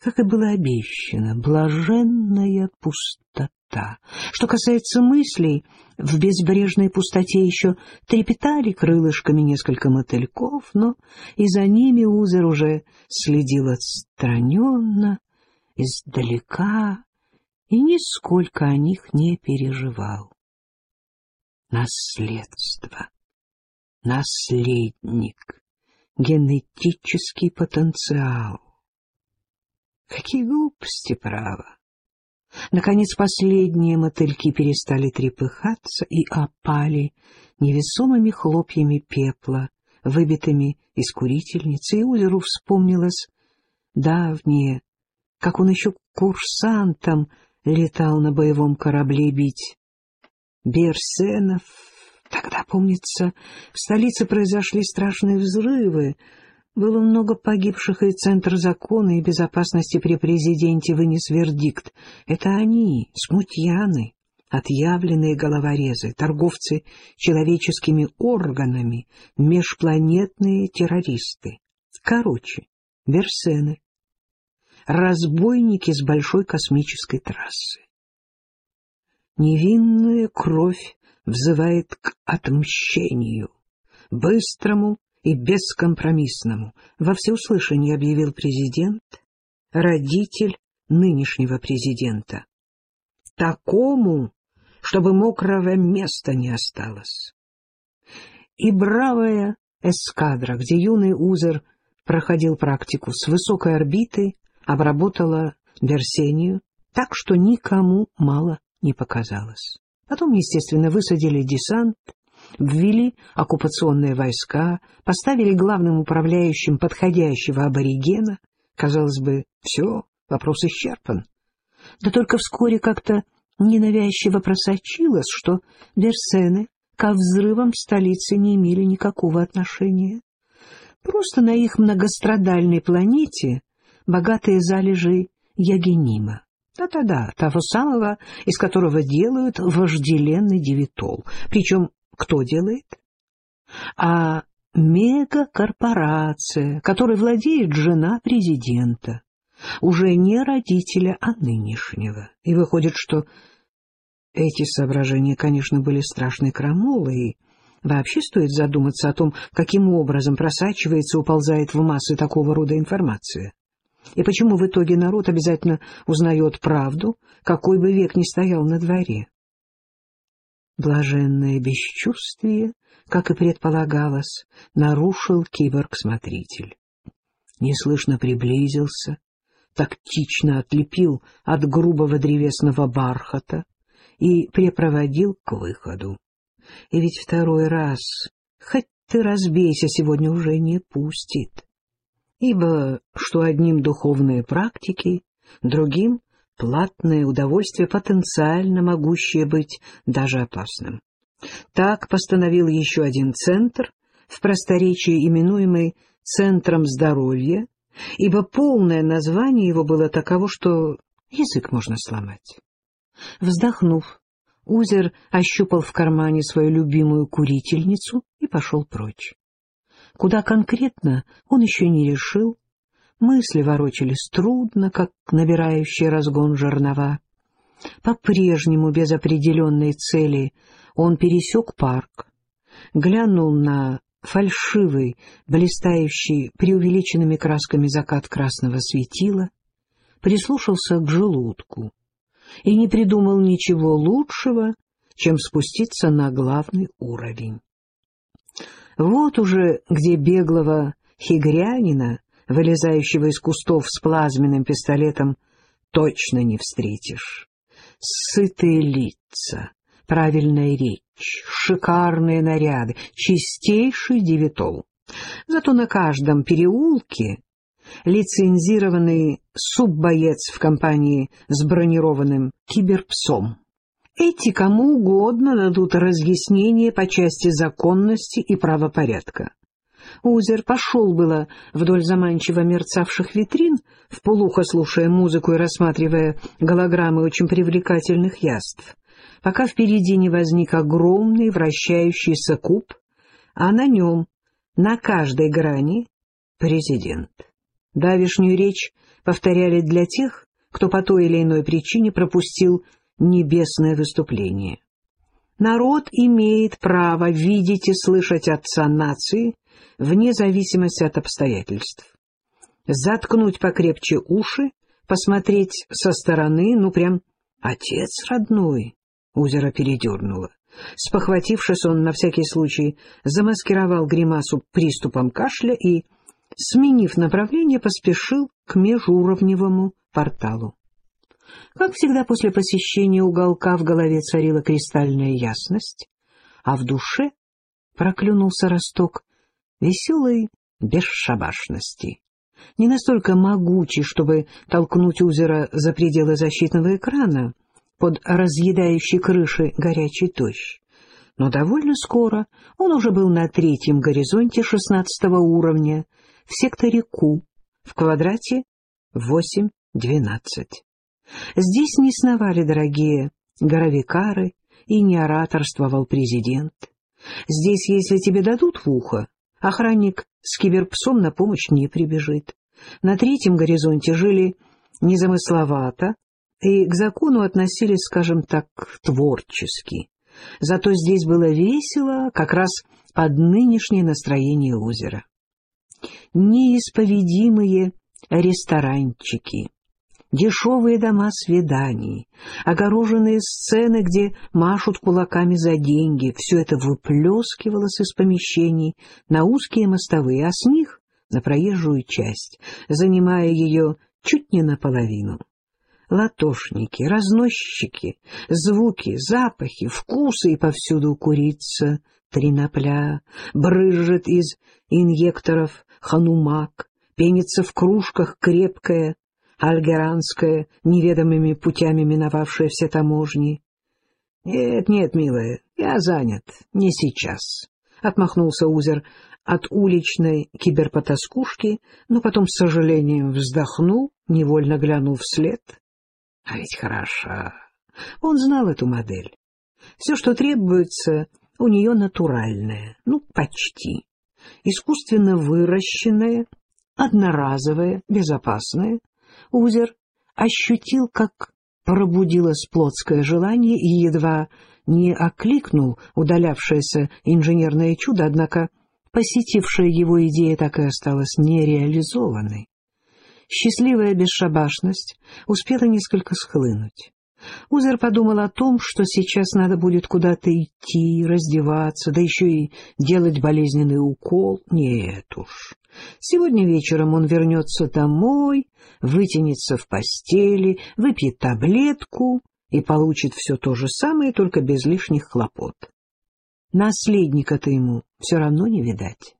как и было обещано, блаженная пустота. Что касается мыслей, в безбрежной пустоте еще трепетали крылышками несколько мотыльков, но и за ними Узер уже следил отстраненно, издалека, и нисколько о них не переживал. Наследство, наследник, генетический потенциал Какие глупости, право! Наконец последние мотыльки перестали трепыхаться и опали невесомыми хлопьями пепла, выбитыми из курительницы, и Узеру вспомнилось давнее как он еще курсантом летал на боевом корабле бить Берсенов. Тогда, помнится, в столице произошли страшные взрывы, было много погибших, и Центр закона и безопасности при президенте вынес вердикт. Это они, смутьяны, отъявленные головорезы, торговцы человеческими органами, межпланетные террористы. Короче, Берсены. Разбойники с большой космической трассы. Невинная кровь взывает к отмщению, быстрому и бескомпромиссному, во всеуслышание объявил президент, родитель нынешнего президента. Такому, чтобы мокрого места не осталось. И бравая эскадра, где юный Узер проходил практику с высокой орбиты, обработала Берсению так, что никому мало не показалось. Потом, естественно, высадили десант, ввели оккупационные войска, поставили главным управляющим подходящего аборигена. Казалось бы, все, вопрос исчерпан. Да только вскоре как-то ненавязчиво просочилось, что Версены ко взрывам в столице не имели никакого отношения. Просто на их многострадальной планете богатые залежи ягенима. Да-да-да, того самого, из которого делают вожделенный девитол. Причем кто делает? А мегакорпорация, которой владеет жена президента, уже не родителя, а нынешнего. И выходит, что эти соображения, конечно, были страшной крамолой, и вообще стоит задуматься о том, каким образом просачивается уползает в массы такого рода информация. И почему в итоге народ обязательно узнает правду, какой бы век ни стоял на дворе. Блаженное бесчувствие, как и предполагалось, нарушил киборг-смотритель. Неслышно приблизился, тактично отлепил от грубого древесного бархата и препроводил к выходу. И ведь второй раз, хоть ты разбейся, сегодня уже не пустит. Ибо что одним духовные практики, другим платное удовольствие, потенциально могущее быть даже опасным. Так постановил еще один центр, в просторечии именуемый Центром здоровья, ибо полное название его было таково, что язык можно сломать. Вздохнув, Узер ощупал в кармане свою любимую курительницу и пошел прочь. Куда конкретно, он еще не решил, Мысли ворочались трудно, как набирающий разгон жернова. По-прежнему, без определенной цели, он пересек парк, глянул на фальшивый, блистающий преувеличенными красками закат красного светила, прислушался к желудку и не придумал ничего лучшего, чем спуститься на главный уровень. Вот уже где беглого хигрянина вылезающего из кустов с плазменным пистолетом, точно не встретишь. Сытые лица, правильная речь, шикарные наряды, чистейший девитол. Зато на каждом переулке лицензированный суббоец в компании с бронированным киберпсом. Эти кому угодно дадут разъяснение по части законности и правопорядка. Узер пошел было вдоль заманчиво мерцавших витрин, вполуха слушая музыку и рассматривая голограммы очень привлекательных яств, пока впереди не возник огромный вращающийся куб, а на нем, на каждой грани, президент. Давишнюю речь повторяли для тех, кто по той или иной причине пропустил небесное выступление. Народ имеет право видеть и слышать отца нации вне зависимости от обстоятельств. Заткнуть покрепче уши, посмотреть со стороны, ну прям отец родной, озеро передернуло. Спохватившись, он на всякий случай замаскировал гримасу приступом кашля и, сменив направление, поспешил к межуровневому порталу. Как всегда после посещения уголка в голове царила кристальная ясность, а в душе проклюнулся росток веселой бесшабашности. не настолько могучий, чтобы толкнуть озеро за пределы защитного экрана под разъедающей крышей горячий дождь. Но довольно скоро он уже был на третьем горизонте шестнадцатого уровня в секторе Q в квадрате 8-12. Здесь не сновали дорогие горовикары и не ораторствовал президент. Здесь, если тебе дадут в ухо, охранник с киберпсом на помощь не прибежит. На третьем горизонте жили незамысловато и к закону относились, скажем так, творчески. Зато здесь было весело, как раз под нынешнее настроение озера. Неисповедимые ресторанчики, дешевые дома свиданий, огороженные сцены, где машут кулаками за деньги, все это выплескивалось из помещений на узкие мостовые, а с них на проезжую часть, занимая ее чуть не наполовину. Латошники, разносчики, звуки, запахи, вкусы и повсюду курица, тринопля, брызжет из инъекторов ханумак, пенится в кружках крепкая, альгеранская, неведомыми путями миновавшая все таможни. — Нет, нет, милая, я занят, не сейчас, — отмахнулся Узер от уличной киберпотаскушки, но потом с сожалением вздохнул, невольно глянув вслед. А ведь хороша. Он знал эту модель. Все, что требуется, у нее натуральное, ну, почти. Искусственно выращенное, одноразовое, безопасное, Узер ощутил, как пробудилось плотское желание и едва не окликнул удалявшееся инженерное чудо, однако посетившая его идея так и осталась нереализованной. Счастливая бесшабашность успела несколько схлынуть. Узер подумал о том, что сейчас надо будет куда-то идти, раздеваться, да еще и делать болезненный укол. Нет уж. Сегодня вечером он вернется домой, вытянется в постели, выпьет таблетку и получит все то же самое, только без лишних хлопот. Наследника-то ему все равно не видать.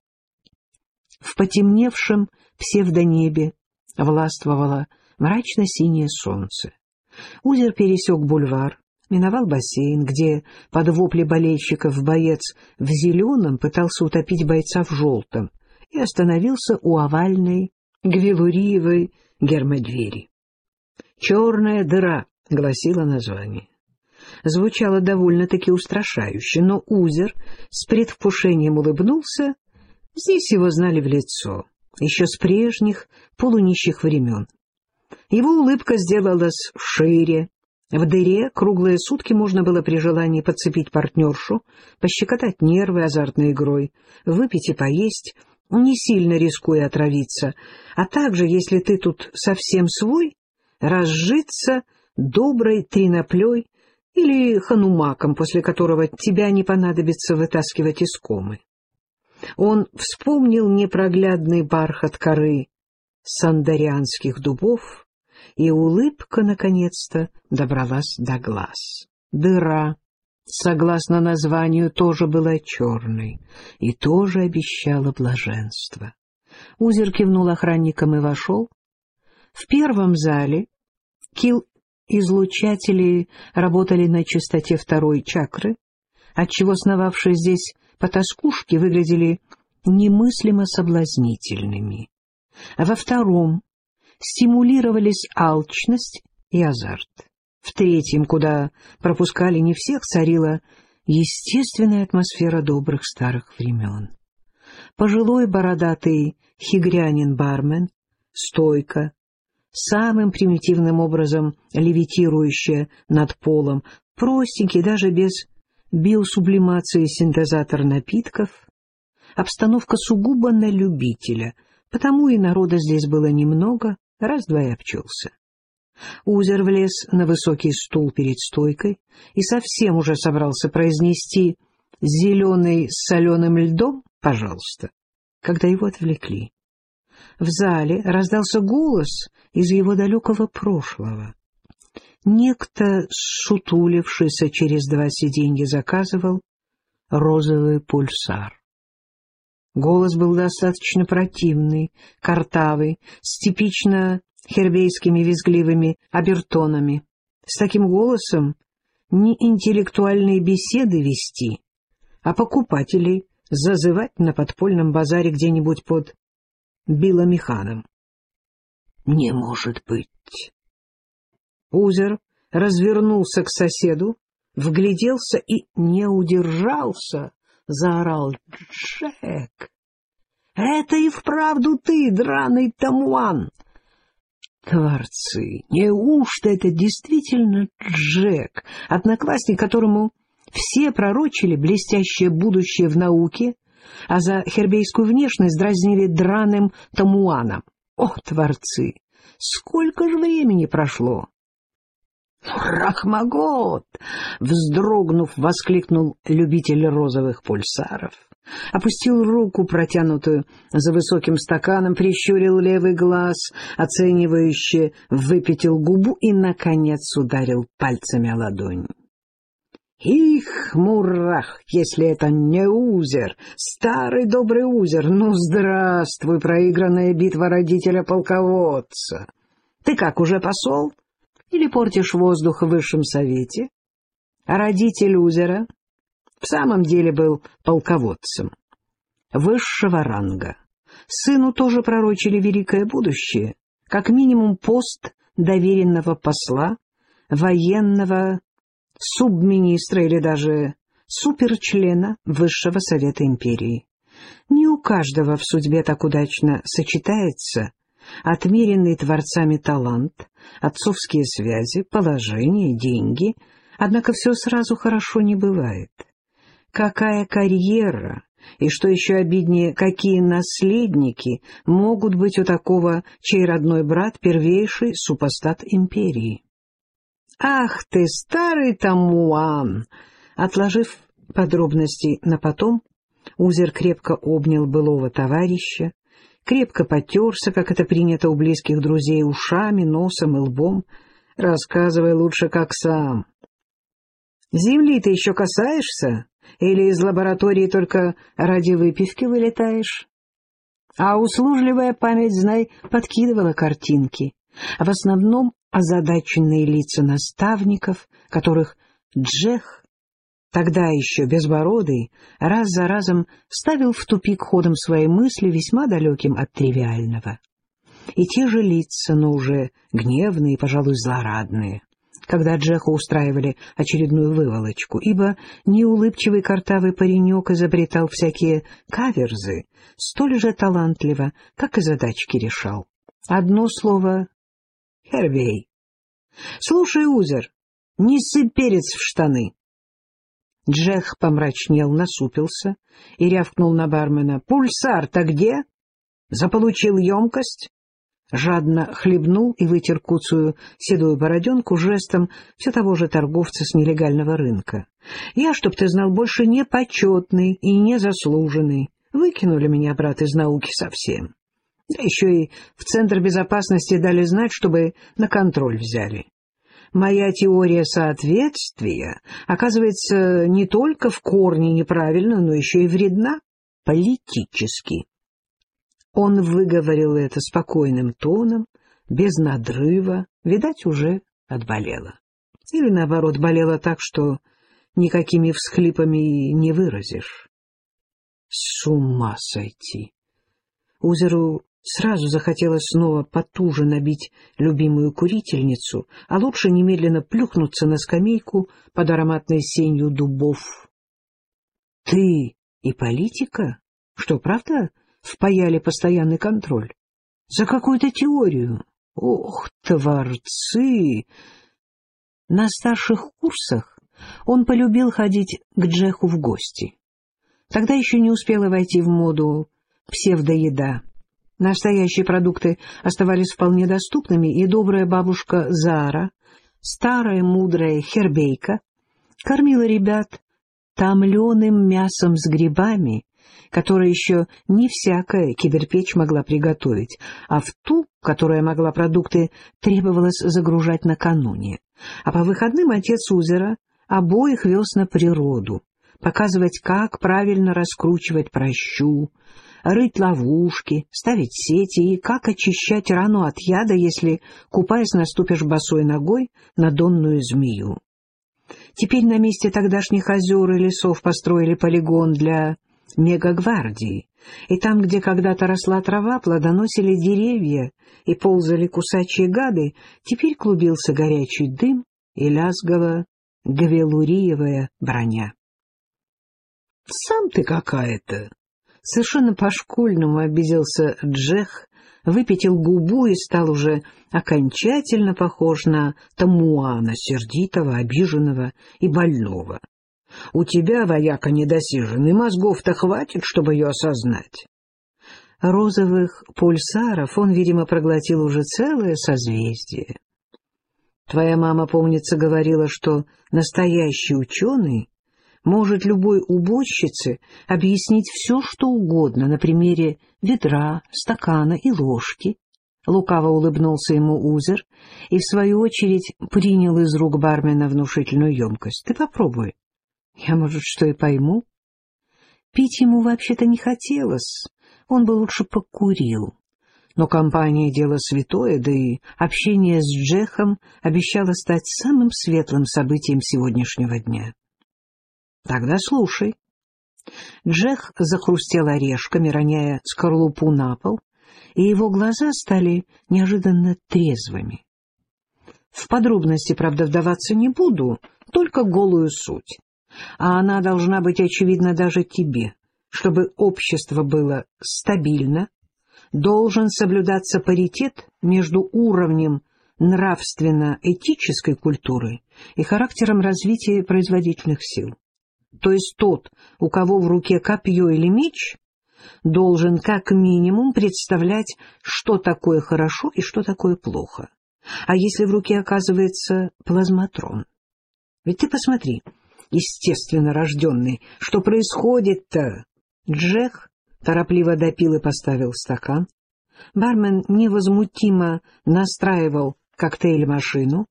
В потемневшем псевдонебе властвовало мрачно-синее солнце. Узер пересек бульвар, миновал бассейн, где под вопли болельщиков боец в зеленом пытался утопить бойца в желтом, и остановился у овальной гвелуриевой гермодвери. «Черная дыра», — гласило название. Звучало довольно-таки устрашающе, но Узер с предвкушением улыбнулся. Здесь его знали в лицо, еще с прежних полунищих времен. Его улыбка сделалась шире. В дыре круглые сутки можно было при желании подцепить партнершу, пощекотать нервы азартной игрой, выпить и поесть, не сильно рискуя отравиться, а также, если ты тут совсем свой, разжиться доброй триноплей или ханумаком, после которого тебя не понадобится вытаскивать из комы. Он вспомнил непроглядный бархат коры сандарианских дубов, и улыбка, наконец-то, добралась до глаз. Дыра, согласно названию, тоже была черной и тоже обещала блаженство. Узер кивнул охранникам и вошел. В первом зале кил-излучатели работали на частоте второй чакры, отчего сновавшие здесь потаскушки выглядели немыслимо соблазнительными. Во втором стимулировались алчность и азарт. В третьем, куда пропускали не всех, царила естественная атмосфера добрых старых времен. Пожилой бородатый хигрянин-бармен, стойка, самым примитивным образом левитирующая над полом, простенький даже без биосублимации синтезатор напитков, обстановка сугубо на любителя, потому и народа здесь было немного, раз-два и обчелся. Узер влез на высокий стул перед стойкой и совсем уже собрался произнести «зеленый с соленым льдом, пожалуйста», когда его отвлекли. В зале раздался голос из его далекого прошлого. Некто, сутулившийся через два сиденья, заказывал розовый пульсар. Голос был достаточно противный, картавый, с типично хербейскими визгливыми обертонами. С таким голосом не интеллектуальные беседы вести, а покупателей зазывать на подпольном базаре где-нибудь под Биломеханом. Не может быть. Узер развернулся к соседу, вгляделся и не удержался, заорал «Джек! Это и вправду ты, драный Тамуан!» Творцы, неужто это действительно Джек, одноклассник, которому все пророчили блестящее будущее в науке, а за хербейскую внешность дразнили драным Тамуаном? О, творцы! Сколько же времени прошло! «Рахмагот!» — вздрогнув, воскликнул любитель розовых пульсаров. Опустил руку, протянутую за высоким стаканом, прищурил левый глаз, оценивающе выпятил губу и, наконец, ударил пальцами о ладонь. Их, мурах, если это не узер, старый добрый узер, ну, здравствуй, проигранная битва родителя-полководца. Ты как, уже посол? Или портишь воздух в высшем совете? А родитель узера в самом деле был полководцем высшего ранга. Сыну тоже пророчили великое будущее, как минимум пост доверенного посла, военного субминистра или даже суперчлена Высшего Совета Империи. Не у каждого в судьбе так удачно сочетается отмеренный творцами талант, отцовские связи, положение, деньги, однако все сразу хорошо не бывает. Какая карьера и, что еще обиднее, какие наследники могут быть у такого, чей родной брат — первейший супостат империи? «Ах ты, старый Тамуан!» Отложив подробности на потом, Узер крепко обнял былого товарища, крепко потерся, как это принято у близких друзей, ушами, носом и лбом, рассказывая лучше как сам. «Земли ты еще касаешься? Или из лаборатории только ради выпивки вылетаешь?» А услужливая память, знай, подкидывала картинки, в основном озадаченные лица наставников, которых Джех, тогда еще безбородый, раз за разом ставил в тупик ходом своей мысли, весьма далеким от тривиального. И те же лица, но уже гневные пожалуй, злорадные, когда Джеху устраивали очередную выволочку, ибо неулыбчивый картавый паренек изобретал всякие каверзы, столь же талантливо, как и задачки решал. Одно слово Хервей. Слушай, Узер, не перец в штаны. Джех помрачнел, насупился и рявкнул на бармена. Пульсар-то где? Заполучил емкость? Жадно хлебнул и вытер куцую седую бороденку жестом все того же торговца с нелегального рынка. Я, чтоб ты знал, больше не почетный и не заслуженный. Выкинули меня, брат, из науки совсем. Да еще и в Центр безопасности дали знать, чтобы на контроль взяли. Моя теория соответствия, оказывается, не только в корне неправильна, но еще и вредна политически. Он выговорил это спокойным тоном, без надрыва, видать, уже отболело. Или, наоборот, болело так, что никакими всхлипами не выразишь. С ума сойти! Узеру Сразу захотелось снова потуже набить любимую курительницу, а лучше немедленно плюхнуться на скамейку под ароматной сенью дубов. — Ты и политика? Что, правда, впаяли постоянный контроль? За какую-то теорию? Ох, творцы! На старших курсах он полюбил ходить к Джеху в гости. Тогда еще не успела войти в моду псевдоеда. Настоящие продукты оставались вполне доступными, и добрая бабушка Зара, старая мудрая Хербейка, кормила ребят томленым мясом с грибами, которое еще не всякая киберпечь могла приготовить, а в ту, которая могла продукты, требовалось загружать накануне. А по выходным отец Узера обоих вез на природу, показывать, как правильно раскручивать прощу, рыть ловушки, ставить сети и как очищать рану от яда, если, купаясь, наступишь босой ногой на донную змею. Теперь на месте тогдашних озер и лесов построили полигон для мегагвардии, и там, где когда-то росла трава, плодоносили деревья и ползали кусачие гады, теперь клубился горячий дым и лязгала гавелуриевая броня. — Сам ты какая-то! Совершенно по-школьному обиделся Джех, выпятил губу и стал уже окончательно похож на Тамуана, сердитого, обиженного и больного. У тебя, вояка недосиженный, мозгов-то хватит, чтобы ее осознать. Розовых пульсаров он, видимо, проглотил уже целое созвездие. Твоя мама, помнится, говорила, что настоящий ученый может любой уборщице объяснить все, что угодно на примере ведра, стакана и ложки. Лукаво улыбнулся ему Узер и, в свою очередь, принял из рук бармена внушительную емкость. — Ты попробуй. Я, может, что и пойму. Пить ему вообще-то не хотелось, он бы лучше покурил. Но компания — дело святое, да и общение с Джехом обещало стать самым светлым событием сегодняшнего дня. Тогда слушай. Джех захрустел орешками, роняя скорлупу на пол, и его глаза стали неожиданно трезвыми. В подробности, правда, вдаваться не буду, только голую суть. А она должна быть очевидна даже тебе. Чтобы общество было стабильно, должен соблюдаться паритет между уровнем нравственно-этической культуры и характером развития производительных сил. То есть тот, у кого в руке копье или меч, должен как минимум представлять, что такое хорошо и что такое плохо. А если в руке оказывается плазматрон? Ведь ты посмотри, естественно рожденный, что происходит-то? Джех торопливо допил и поставил стакан. Бармен невозмутимо настраивал коктейль-машину.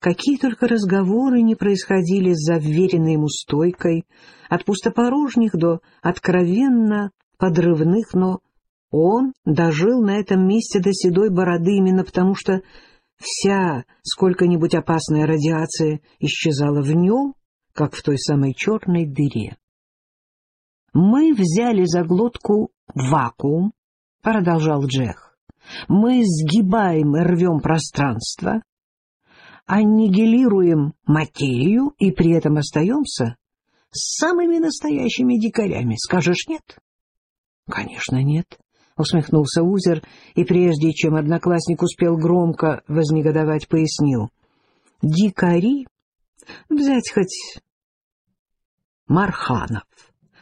Какие только разговоры не происходили за вверенной ему стойкой, от пустопорожних до откровенно подрывных, но он дожил на этом месте до седой бороды именно потому, что вся сколько-нибудь опасная радиация исчезала в нем, как в той самой черной дыре. «Мы взяли за глотку вакуум», — продолжал Джех. «Мы сгибаем и рвем пространство, аннигилируем материю и при этом остаемся самыми настоящими дикарями. Скажешь нет? — Конечно, нет, — усмехнулся Узер, и прежде чем одноклассник успел громко вознегодовать, пояснил. — Дикари? Взять хоть Марханов.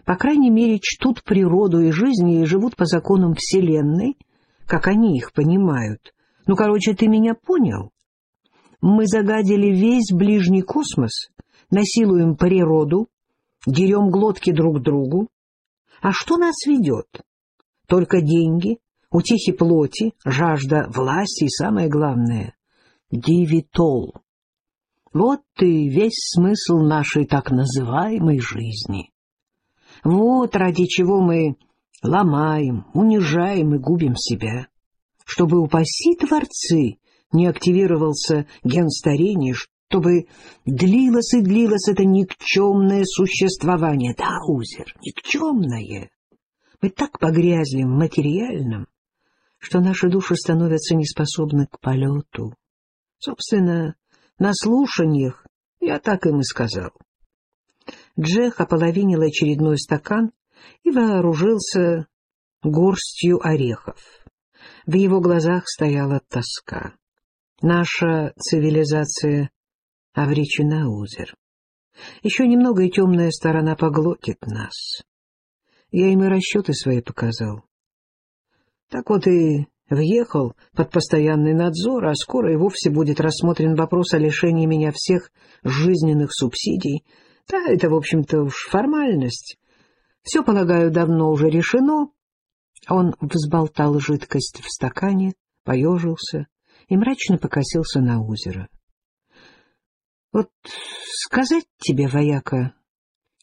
По крайней мере, чтут природу и жизнь и живут по законам Вселенной, как они их понимают. Ну, короче, ты меня понял? Мы загадили весь ближний космос, насилуем природу, дерем глотки друг другу. А что нас ведет? Только деньги, утехи плоти, жажда власти и, самое главное, дивитол. Вот и весь смысл нашей так называемой жизни. Вот ради чего мы ломаем, унижаем и губим себя, чтобы, упаси Творцы, не активировался ген старения, чтобы длилось и длилось это никчемное существование. Да, Узер, никчемное. Мы так погрязли в материальном, что наши души становятся неспособны к полету. Собственно, на слушаниях я так им и сказал. Джех ополовинил очередной стакан и вооружился горстью орехов. В его глазах стояла тоска. Наша цивилизация обречена, Узер. Еще немного, и темная сторона поглотит нас. Я им и расчеты свои показал. Так вот и въехал под постоянный надзор, а скоро и вовсе будет рассмотрен вопрос о лишении меня всех жизненных субсидий. Да, это, в общем-то, уж формальность. Все, полагаю, давно уже решено. Он взболтал жидкость в стакане, поежился и мрачно покосился на озеро. — Вот сказать тебе, вояка,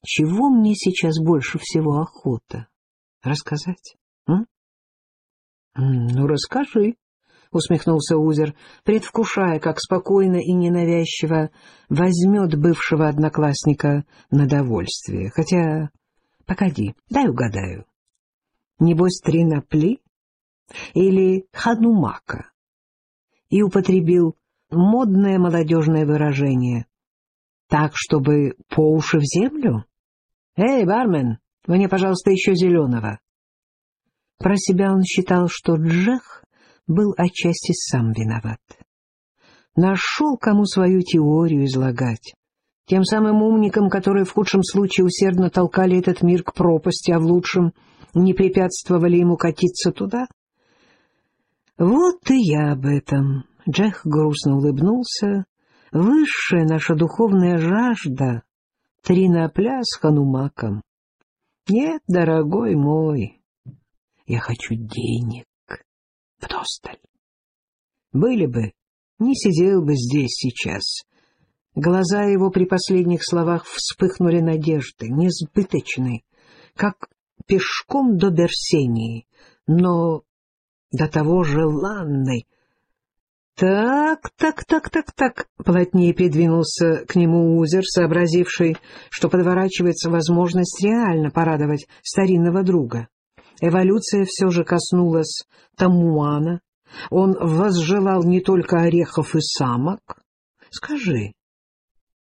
Чего мне сейчас больше всего охота? Рассказать? М? Ну, расскажи, — усмехнулся Узер, предвкушая, как спокойно и ненавязчиво возьмет бывшего одноклассника на довольствие. Хотя, погоди, дай угадаю. Небось, Тринапли или Ханумака? И употребил модное молодежное выражение. Так, чтобы по уши в землю? Эй, бармен, мне, пожалуйста, еще зеленого. Про себя он считал, что Джех был отчасти сам виноват. Нашел, кому свою теорию излагать. Тем самым умникам, которые в худшем случае усердно толкали этот мир к пропасти, а в лучшем не препятствовали ему катиться туда. Вот и я об этом. Джех грустно улыбнулся. Высшая наша духовная жажда — тринопля с ханумаком. Нет, дорогой мой, я хочу денег вдосталь. Были бы, не сидел бы здесь сейчас. Глаза его при последних словах вспыхнули надежды, несбыточной, как пешком до Берсении, но до того желанной. Так, так, так, так, так, плотнее придвинулся к нему Узер, сообразивший, что подворачивается возможность реально порадовать старинного друга. Эволюция все же коснулась Тамуана. Он возжелал не только орехов и самок. Скажи,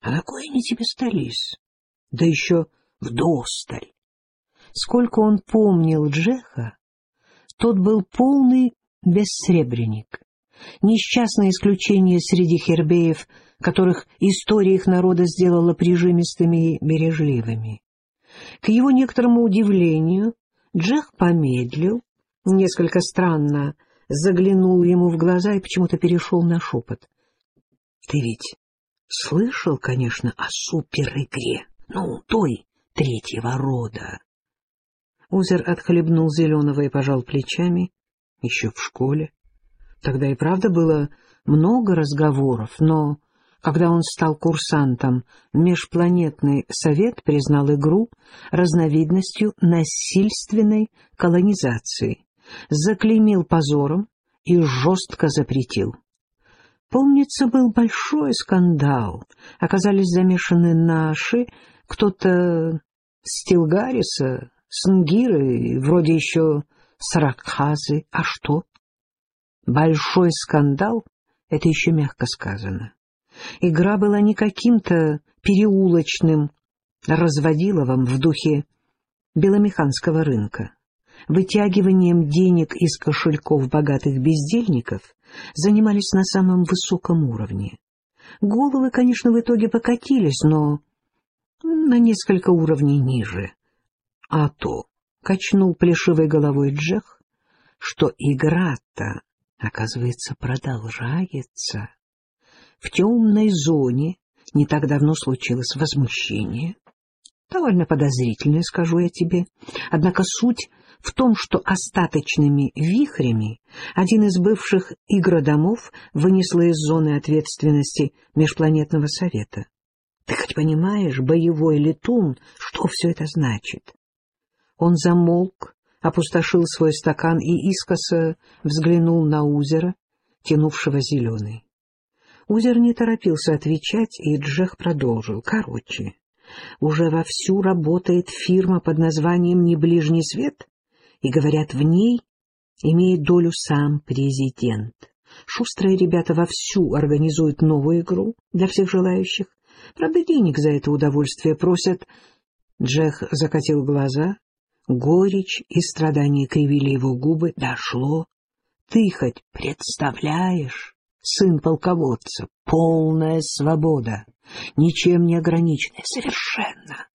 а какой они тебе стались? Да еще в досталь. Сколько он помнил Джеха, тот был полный бессребренник. Несчастное исключение среди хербеев, которых история их народа сделала прижимистыми и бережливыми. К его некоторому удивлению, Джек помедлил, несколько странно заглянул ему в глаза и почему-то перешел на шепот. — Ты ведь слышал, конечно, о суперигре, ну, той третьего рода. Узер отхлебнул зеленого и пожал плечами. Еще в школе. Тогда и правда было много разговоров, но когда он стал курсантом, Межпланетный совет признал игру разновидностью насильственной колонизации, заклеймил позором и жестко запретил. Помнится, был большой скандал. Оказались замешаны наши, кто-то Стилгариса, Снгиры, вроде еще Саракхазы. А что? Большой скандал — это еще мягко сказано. Игра была не каким-то переулочным разводиловым в духе беломеханского рынка. Вытягиванием денег из кошельков богатых бездельников занимались на самом высоком уровне. Головы, конечно, в итоге покатились, но на несколько уровней ниже. А то, — качнул плешивой головой Джех, — что игра-то, оказывается, продолжается. В темной зоне не так давно случилось возмущение. Довольно подозрительное, скажу я тебе. Однако суть в том, что остаточными вихрями один из бывших игродомов вынесла из зоны ответственности Межпланетного совета. Ты хоть понимаешь, боевой летун, что все это значит? Он замолк, опустошил свой стакан и искоса взглянул на озеро, тянувшего зеленый. Узер не торопился отвечать, и Джех продолжил. Короче, уже вовсю работает фирма под названием «Не ближний свет», и, говорят, в ней имеет долю сам президент. Шустрые ребята вовсю организуют новую игру для всех желающих. Правда, денег за это удовольствие просят. Джех закатил глаза. Горечь и страдания кривили его губы. Дошло. Ты хоть представляешь? Сын полководца, полная свобода, ничем не ограниченная, совершенно.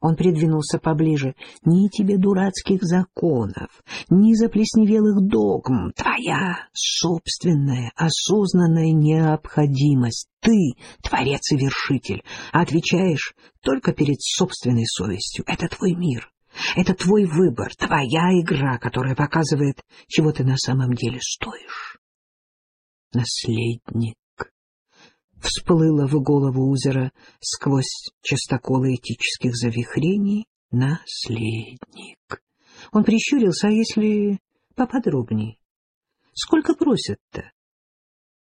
Он придвинулся поближе. Ни тебе дурацких законов, ни заплесневелых догм. Твоя собственная осознанная необходимость. Ты — творец и вершитель, а отвечаешь только перед собственной совестью. Это твой мир. Это твой выбор, твоя игра, которая показывает, чего ты на самом деле стоишь наследник. всплыло в голову озера сквозь частоколы этических завихрений наследник. Он прищурился, а если поподробней? Сколько просят-то?